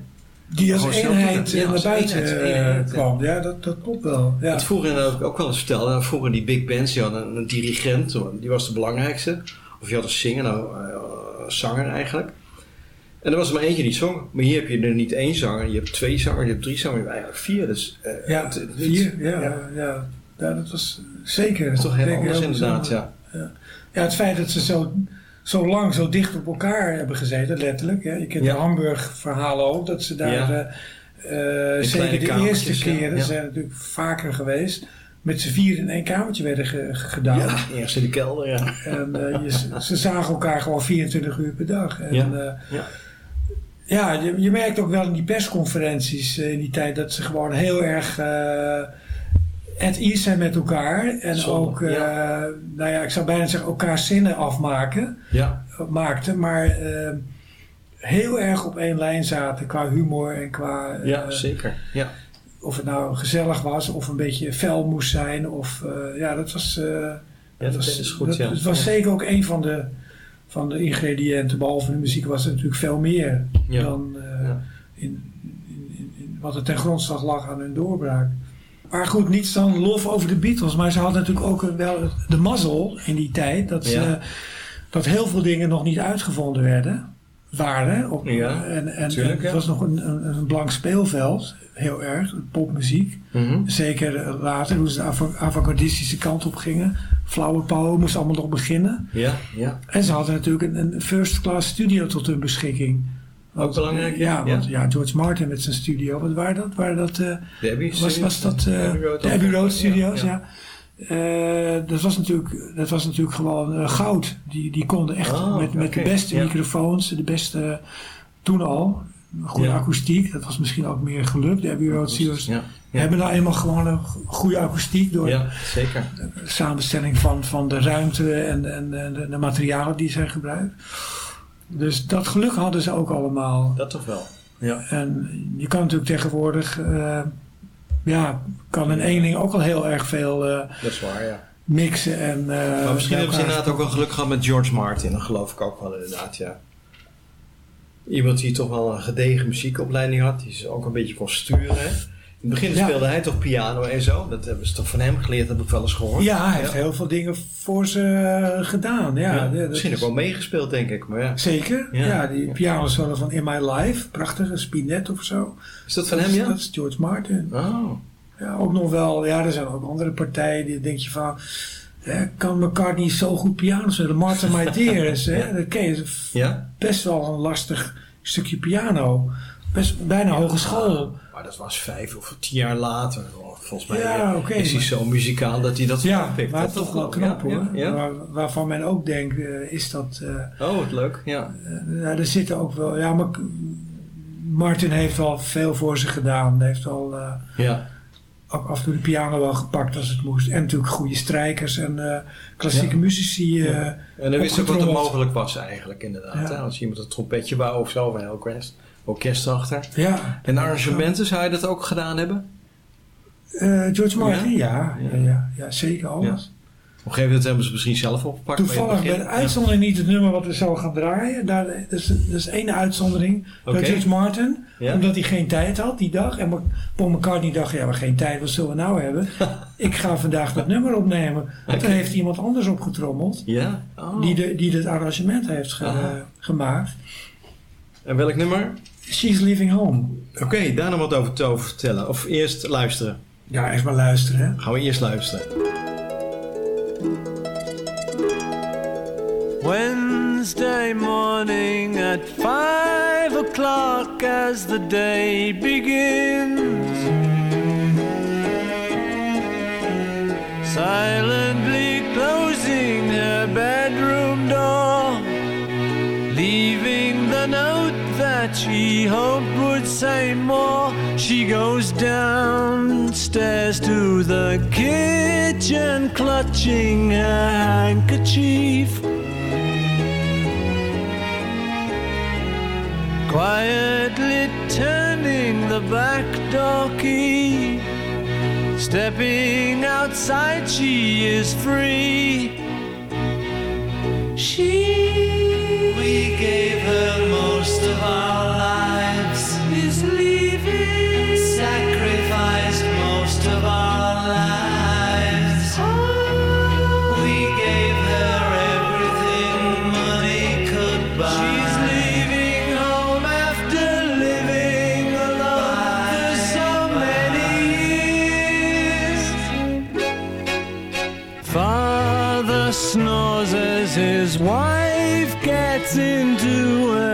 Die als Gewoon zelf eenheid. Ja, eh, naar buiten eh, ja. kwam. Ja, dat, dat klopt wel. Ja. Het vroeger inderdaad ook wel eens vertelde. Vroeger die big bands, die hadden een, een dirigent. Die was de belangrijkste. Of je had een zinger, nou, eh, zanger eigenlijk. En er was er maar eentje die zong. Maar hier heb je er niet één zanger. Je hebt twee zangers, je hebt drie zangers. Je hebt eigenlijk vier. Dus, eh, Ja, het- het- vier. Ja, ja. ja. Ja, dat was zeker. Dat is toch heel anders inderdaad, bijzonder. ja. Ja, het feit dat ze zo, zo lang zo dicht op elkaar hebben gezeten, letterlijk. Hè. Je kent de Hamburg-verhalen ook, dat ze daar... Eh, eh, In zeker kleine de eerste keren zijn natuurlijk vaker geweest. Met z'n vier in één kamertje werden ge- ge- gedaan. Ja, eerst in de kelder, ja. En je, ze zagen elkaar gewoon 24 uur per dag. En, Ja. Ja. ja, je, je merkt ook wel in die persconferenties eh, in die tijd dat ze gewoon heel erg at ease zijn met elkaar. En Zonde, ook, eh, nou ja, ik zou bijna zeggen, elkaar zinnen afmaken, Ja, maakten. Maar eh, heel erg op één lijn zaten qua humor en qua... eh, ja zeker. Ja. of het nou gezellig was of een beetje fel moest zijn. Of, eh, ja, dat was... eh, Ja, dat was, is goed, dat- ja. Het was Ja. zeker ook een van de, van de ingrediënten. Behalve de muziek was er natuurlijk veel meer Ja. dan eh, in, in, in wat er ten grondslag lag aan hun doorbraak. Maar goed, niets dan lof over de Beatles. Maar ze hadden natuurlijk ook wel de mazzel in die tijd dat, ze, Ja. dat heel veel dingen nog niet uitgevonden werden. Waren. Op, Ja, en, en, tuurlijk, en het was nog een, een, een blank speelveld, heel erg, popmuziek. Mhm. Zeker eh, later, hoe ze de avant- avant-gardistische kant op gingen. Flower Power moest allemaal nog beginnen. Ja, ja. En ze hadden natuurlijk een, een first-class studio tot hun beschikking. Ook belangrijk. Ja, ja. want ja, George Martin met zijn studio. Wat waren dat? Waren dat eh, De Abbey was, was dat eh, Abbey Road de Abbey Road Ja, Studios? ja. Ja. Eh, dat, was natuurlijk, dat was natuurlijk gewoon goud. Die, die konden echt Oh, met, met de beste ja. microfoons, de beste toen al. Goede Ja. akoestiek, dat was misschien ook meer geluk. De Abbey Road Studios Ja, hebben nou eenmaal gewoon een goede akoestiek door ja, zeker. de samenstelling van, van de ruimte en, en, en de, de materialen die zij gebruikt. Dus dat geluk hadden ze ook allemaal. Dat toch wel. Ja. En je kan natuurlijk tegenwoordig, eh, ja, kan in één ding ook al heel erg veel eh, Dat is waar, ja. mixen en. eh, Maar misschien hebben ze inderdaad ook wel geluk gehad met George Martin. Dat geloof ik ook wel inderdaad, ja. Iemand die toch wel een gedegen muziekopleiding had. Die ze ook een beetje kon sturen. In het begin Ja. speelde hij toch piano en zo. Dat hebben ze toch van hem geleerd, heb ik wel eens gehoord. Ja, hij heeft heel veel dingen voor ze eh, gedaan. Ja, Misschien is- ook wel meegespeeld, denk ik. Maar ja. Zeker. Ja. Die piano solo van In My Life. Prachtig, een Spinet of zo. Is dat van Dat hem, is- ja? Dat is George Martin. Oh. Ja, ook nog wel. Ja, er zijn ook andere partijen die denk je van... Hè, kan McCartney zo goed piano spelen? Martin My Dears, hè? Dat ken je. Ja? Best wel een lastig stukje piano. Best bijna hogeschool. Maar dat was vijf of tien jaar later. Oh, Volgens mij Ja, is hij maar- zo muzikaal dat hij dat Ja, oppikt. maar Dat toch wel knap Ja, hoor. Ja, ja. Waar- waarvan men ook denkt, eh, is dat... eh, Oh, wat leuk. Ja. ja, er zitten ook wel... Ja, maar Martin heeft al veel voor ze gedaan. Hij heeft al ja. ook af en toe de piano wel gepakt als het moest. En natuurlijk goede strijkers en klassieke muzici. En dan wist ook wat er mogelijk was eigenlijk, inderdaad. Als iemand een trompetje wou of zo, of een orkest, achter. Ja. En arrangementen, zou je dat ook gedaan hebben? Eh, George Martin, Ja? ja. Ja, zeker alles. Op een gegeven moment hebben ze misschien zelf opgepakt. Toevallig bij de uitzondering niet het nummer wat we zo gaan draaien. Daar, dat, is, dat is één uitzondering. Bij George Martin. Ja. Omdat hij geen tijd had die dag. En Paul McCartney dacht, ja, we geen tijd. Wat zullen we nou hebben? Ik ga vandaag dat nummer opnemen. Oké. Toen heeft iemand anders opgetrommeld. Ja? Oh. Die, de, die het arrangement heeft ge- gemaakt. En welk nummer? She's Leaving Home. Oké, daar nog wat over te vertellen. Of eerst luisteren. Ja, eens maar luisteren. Hè. Gaan we eerst luisteren. Wednesday morning at five o'clock as the day begins. Silently closing her bedroom door, leaving the note that she hoped would say more. She goes downstairs to the kitchen, clutching her handkerchief. quietly turning the back door key. Stepping outside, she is free. She, we gave her most of our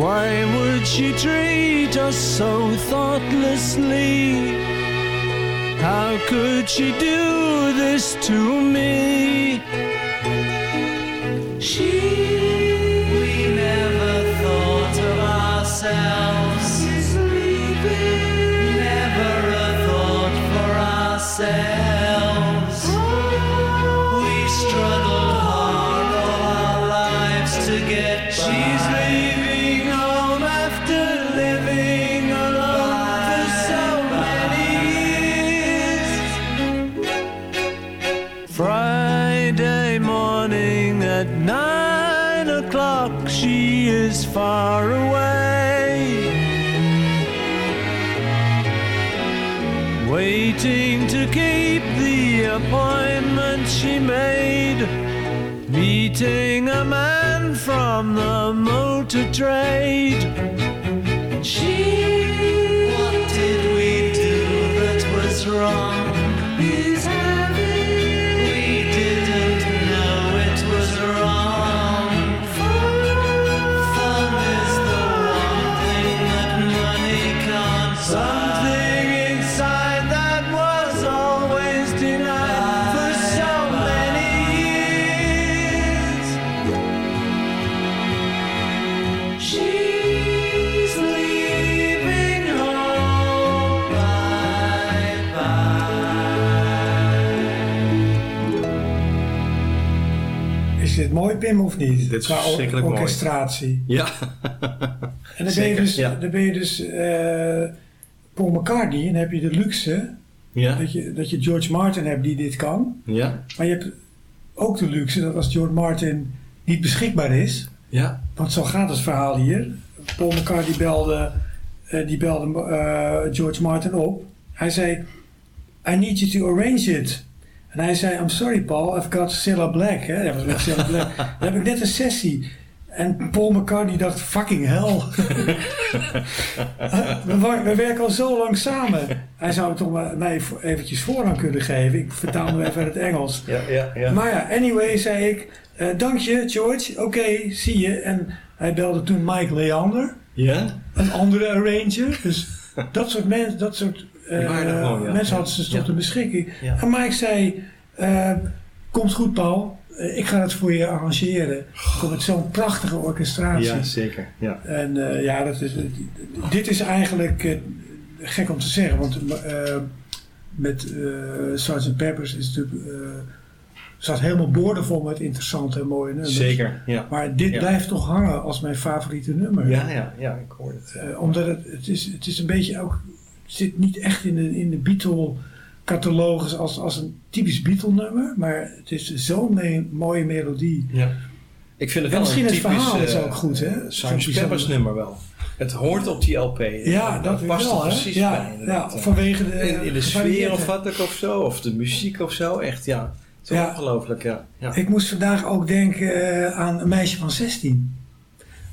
Why would she treat us so thoughtlessly? How could she do this to me? Made. Meeting a man from the motor trade. She, what did we do that was wrong? Of niet? Dit is Qua or- verschrikkelijk mooi. orchestratie. Ja. En dan ben je dus, ja. dan ben je dus Paul McCartney en heb je de luxe Ja. dat, je, dat je George Martin hebt die dit kan. Ja. Maar je hebt ook de luxe dat als George Martin niet beschikbaar is, Ja. want zo gaat het verhaal hier. Paul McCartney belde, eh, die belde eh, George Martin op. Hij zei, I need you to arrange it. En hij zei, I'm sorry Paul, I've got Cilla Black. Hè? Dat was met Cilla Black. Dan heb ik net een sessie. En Paul McCartney dacht, fucking hell. we, we werken al zo lang samen. Hij zou toch maar mij eventjes voorrang kunnen geven. Ik vertaal hem even uit het Engels. Ja, ja, ja. Maar ja, anyway, zei ik. eh, dank je, George. Oké, zie je. En hij belde toen Mike Leander, ja? een andere arranger. Dus dat soort, mensen, dat soort eh, gewoon, ja. mensen hadden ze tot Ja. de beschikking. En Mike zei, eh, komt goed Paul. Eh, ik ga het voor je arrangeren. Kom met zo'n prachtige orchestratie. Ja, zeker. Ja. En ja, dat is, dit is eigenlijk gek om te zeggen, want eh, met Sgt. Peppers is natuurlijk, staat helemaal boordevol met interessante en mooie nummers. Zeker. Ja. Maar dit Ja. blijft toch hangen als mijn favoriete nummer. Ja, ja, ja, ik hoor het. Omdat het, het, is, het is een beetje ook, zit niet echt in de, in de Beatle catalogus als, als een typisch Beatle nummer, maar het is zo'n me- mooie melodie. Ja. Ik vind het En wel misschien een het typisch, verhaal is eh, ook goed, hè? eh. Peppers bijzonder- nummer wel. Het hoort op die LP. Ja, dat, past wel, er precies ja, bij. ja, inderdaad, ja. vanwege de... in, in de sfeer gevarieerde- of wat ook of zo, of de muziek of zo, echt ja. Het is Ja. ongelooflijk, ja. ja. Ik moest vandaag ook denken eh, aan een meisje van 16.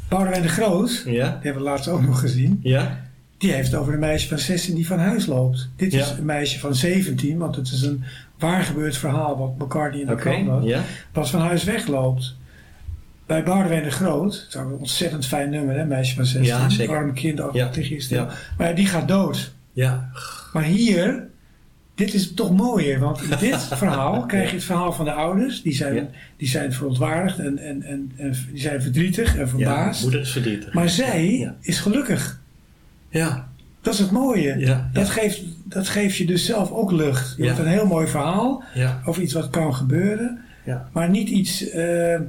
Boudewijn de Groot, die hebben we laatst ook nog gezien. Ja? Die heeft het over een meisje van 16 die van huis loopt. Dit is een meisje van 17, want het is een waargebeurd verhaal wat McCartney in de Oké, krant had. Wat van huis wegloopt. Bij Boudewijn de Groot, het is ook een ontzettend fijn nummer, hè, meisje van 16. Ja, zeker. Arm kind, ook Ja, ja. Maar die gaat dood. Ja. Maar hier, dit is toch mooier, want in dit verhaal krijg je het verhaal van de ouders. Die zijn, die zijn verontwaardigd en, en, en, en die zijn verdrietig en ja. verbaasd. Moeder is verdrietig. maar zij is gelukkig. Ja. Dat is het mooie. Ja. Dat, geeft, dat geeft je dus zelf ook lucht. Je hebt een heel mooi verhaal over iets wat kan gebeuren. Maar niet iets eh,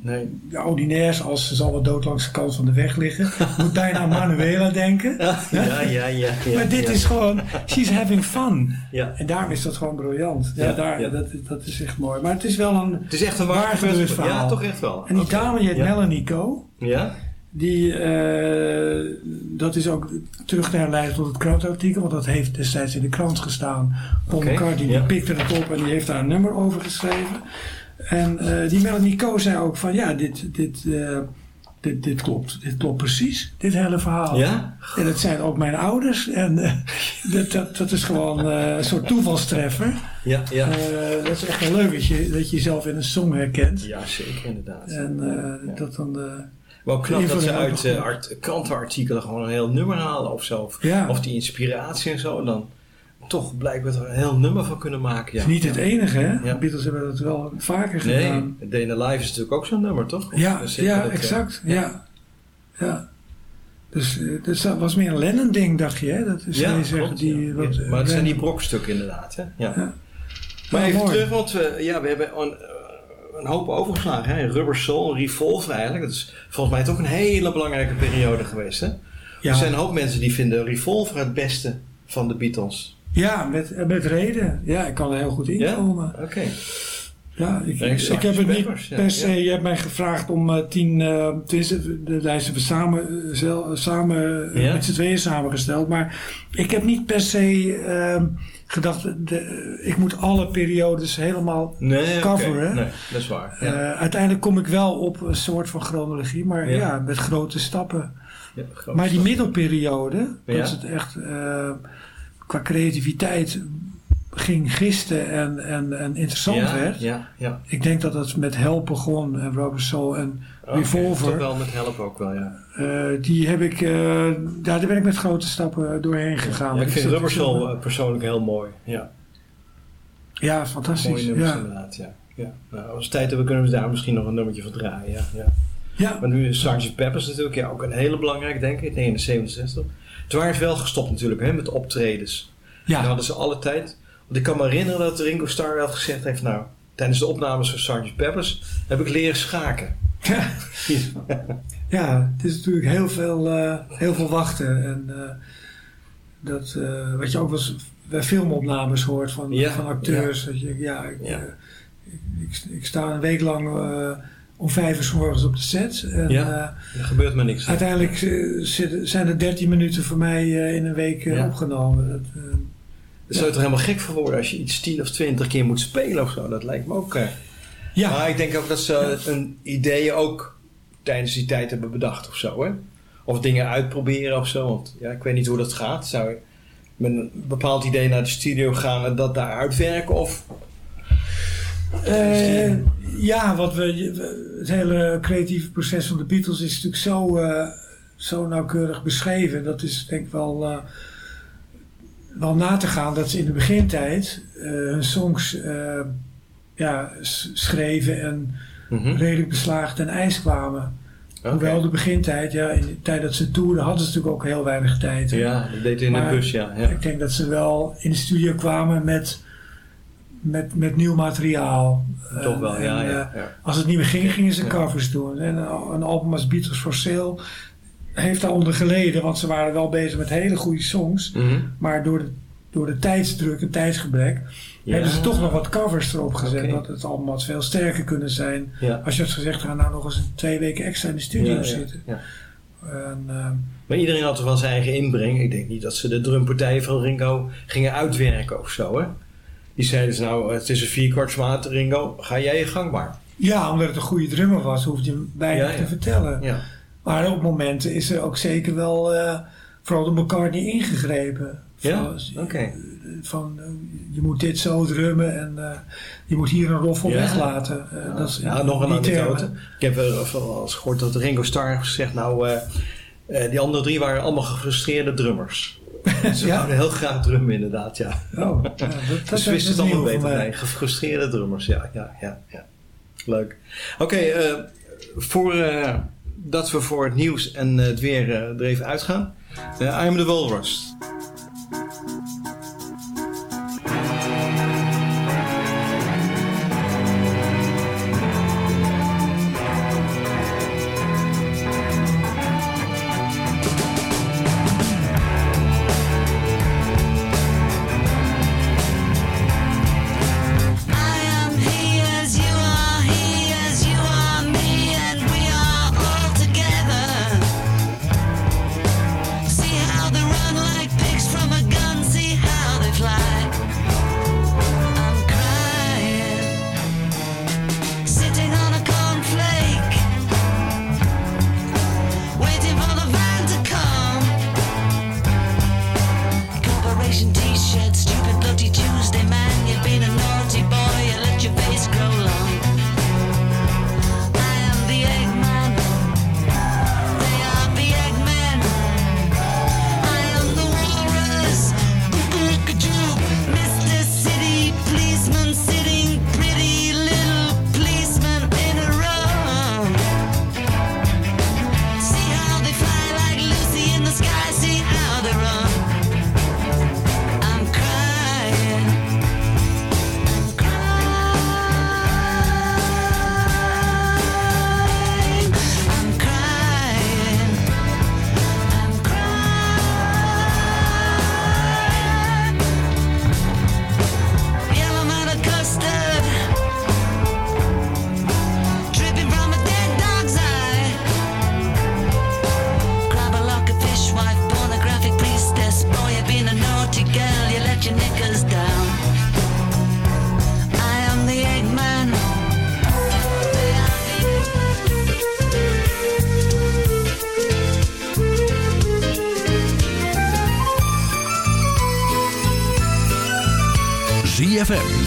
Nee. ordinairs als ze zal wel dood langs de kant van de weg liggen. Moet bijna aan Manuela denken. Ja, ja, ja. ja, Maar dit ja. is gewoon, she's having fun. Ja. En daarom is dat gewoon briljant. Ja, daar. Dat, dat is echt mooi. Maar het is wel een... Het is echt een Waar gebeurd verhaal. Ja, toch echt wel. En die Oké. dame die heet. Melanie Co. Ja? Die, eh, dat is ook terug te herleiden tot het krantartikel. Want dat heeft destijds in de krant gestaan. Paul McCartney ja. die pikte het op en die heeft daar een nummer over geschreven. En eh, die Melanie Co zei ook van ja, dit, dit, eh, dit, dit klopt. Dit klopt precies. Dit hele verhaal. Ja? En dat zijn ook mijn ouders. En dat, dat, dat is gewoon een soort toevalstreffer. Ja, ja. Dat is echt wel leuk dat je, dat je jezelf in een song herkent. Ja, zeker inderdaad. En Ja. dat dan... Ook knap dat ze uit eh, art- krantenartikelen gewoon een heel nummer halen of zo. Of, Ja. of die inspiratie en zo. En dan toch blijkbaar er een heel nummer van kunnen maken. Ja. is niet het enige, hè? De Beatles hebben dat wel vaker Nee, gedaan. Day in the Life is natuurlijk ook zo'n nummer, toch? Of Ja, ja dat, eh, exact. Ja. ja. Dus eh, dat was meer een Lennon-ding, dacht je, hè? Dat is Ja, zeggen die... ja. Wat, Ja, maar het zijn die brokstukken inderdaad. Hè? Ja. Maar Ja, even mooi. terug, want we, ja, we hebben een hoop overgeslagen. Hè? Rubber Soul, Revolver eigenlijk. Dat is volgens mij toch een hele belangrijke periode geweest. Hè? Ja, Er zijn een hoop mensen die vinden Revolver het beste van de Beatles. ja met, met reden. Ja, ik kan er heel goed in Ja? komen. Oké. Ja, ik, ik heb het niet per se. Je hebt mij gevraagd om eh, tien. tenminste, de lijst hebben we samen, eh, samen met z'n tweeën samengesteld. Maar ik heb niet per se eh, gedacht. De, ik moet alle periodes helemaal. Nee. Coveren. Nee, dat is waar. Ja. uiteindelijk kom ik wel op een soort van chronologie, maar Ja. ja, met grote stappen. Ja, groot Maar die middelperiode, dat het echt qua creativiteit ging gisten en, en, en interessant ja, werd. Ja, ja. Ik denk dat het met Help begon en Rubber Soul en Oké, Revolver. Toch wel met help ook wel, ja. eh, die heb ik, eh, daar ben ik met grote stappen doorheen gegaan. ja ik vind Rubber dus Soul eh, persoonlijk heel mooi. Ja, Ja, fantastisch. mooie nummers Ja. inderdaad, ja. ja. Nou, als we tijd hebben kunnen we daar misschien nog een nummertje van draaien, ja. ja. ja, Maar nu is Sgt. Peppers natuurlijk ja, ook een hele belangrijke, denk ik, 1967. Toen waren ze wel gestopt natuurlijk, hè, met optredens. ja. Dan hadden ze alle tijd. Want ik kan me herinneren dat Ringo Starr wel gezegd heeft, nou, tijdens de opnames van Sgt. Peppers heb ik leren schaken. Ja, het is natuurlijk heel veel, eh, heel veel wachten. En eh, dat, eh, wat je ook wel eens bij filmopnames hoort van, Ja, van acteurs. Dat je, ja, ik, Ja. ik, ik, ik sta een week lang om vijf uur s morgens op de set. En, Ja. Er gebeurt maar niks. uiteindelijk zijn er 13 minuten voor mij in een week Ja. opgenomen. Dat, Daar zou je toch helemaal gek voor worden als je iets 10 of 20 keer moet spelen of zo. Dat lijkt me ook. eh. ja, Maar ik denk ook dat ze hun ideeën ook tijdens die tijd hebben bedacht of zo. Hè? Of dingen uitproberen of zo. Want ja, ik weet niet hoe dat gaat. Zou je met een bepaald idee naar de studio gaan en dat daar uitwerken? Of Eh, ja, wat we, het hele creatieve proces van de Beatles is natuurlijk zo, eh, zo nauwkeurig beschreven. Dat is denk ik wel, wel na te gaan dat ze in de begintijd eh, hun songs eh, ja, schreven en Mhm. redelijk beslagen ten ijs kwamen. Hoewel de begintijd, ja, in de tijd dat ze toerden hadden ze natuurlijk ook heel weinig tijd. Ja, dat deed in de bus, ja. ja. Ik denk dat ze wel in de studio kwamen met, met, met nieuw materiaal. Toch En- wel, ja. en, ja, eh, ja. als het niet meer ging, gingen ze covers doen. En een een album als Beatles for Sale heeft daaronder geleden, want ze waren wel bezig met hele goede songs. Mhm. Maar door de, door de tijdsdruk en tijdsgebrek Ja. hebben ze toch nog wat covers erop gezet. Dat het album had veel sterker kunnen zijn. Ja. Als je had gezegd, ga nou nog eens twee weken extra in de studio Ja, zitten. ja. En, eh, Maar iedereen had toch wel zijn eigen inbreng. Ik denk niet dat ze de drumpartijen van Ringo gingen uitwerken of zo, hè? Die zeiden ze nou, het is een vierkwartsmaat, Ringo, ga jij je gang maar. ja, omdat het een goede drummer was, hoefde je hem weinig te vertellen. Ja. Maar op momenten is er ook zeker wel eh, vooral de McCartney ingegrepen. Ja? Oké. van eh, je moet dit zo drummen en eh, je moet hier een roffel Ja. weglaten. Eh, dat is, Ja, nog een anekdote. Ik heb wel eens gehoord dat Ringo Starr gezegd, nou, die andere drie waren allemaal gefrustreerde drummers. Ze Ja? heel graag drummen inderdaad, ja. Oh, ja, dat, dat, Dus dat wisten is het allemaal beter. Nee, gefrustreerde drummers, ja, ja, ja. ja. Leuk. Oké, voor dat we voor het nieuws en eh, het weer eh, er even uitgaan. Eh I am the Walrus.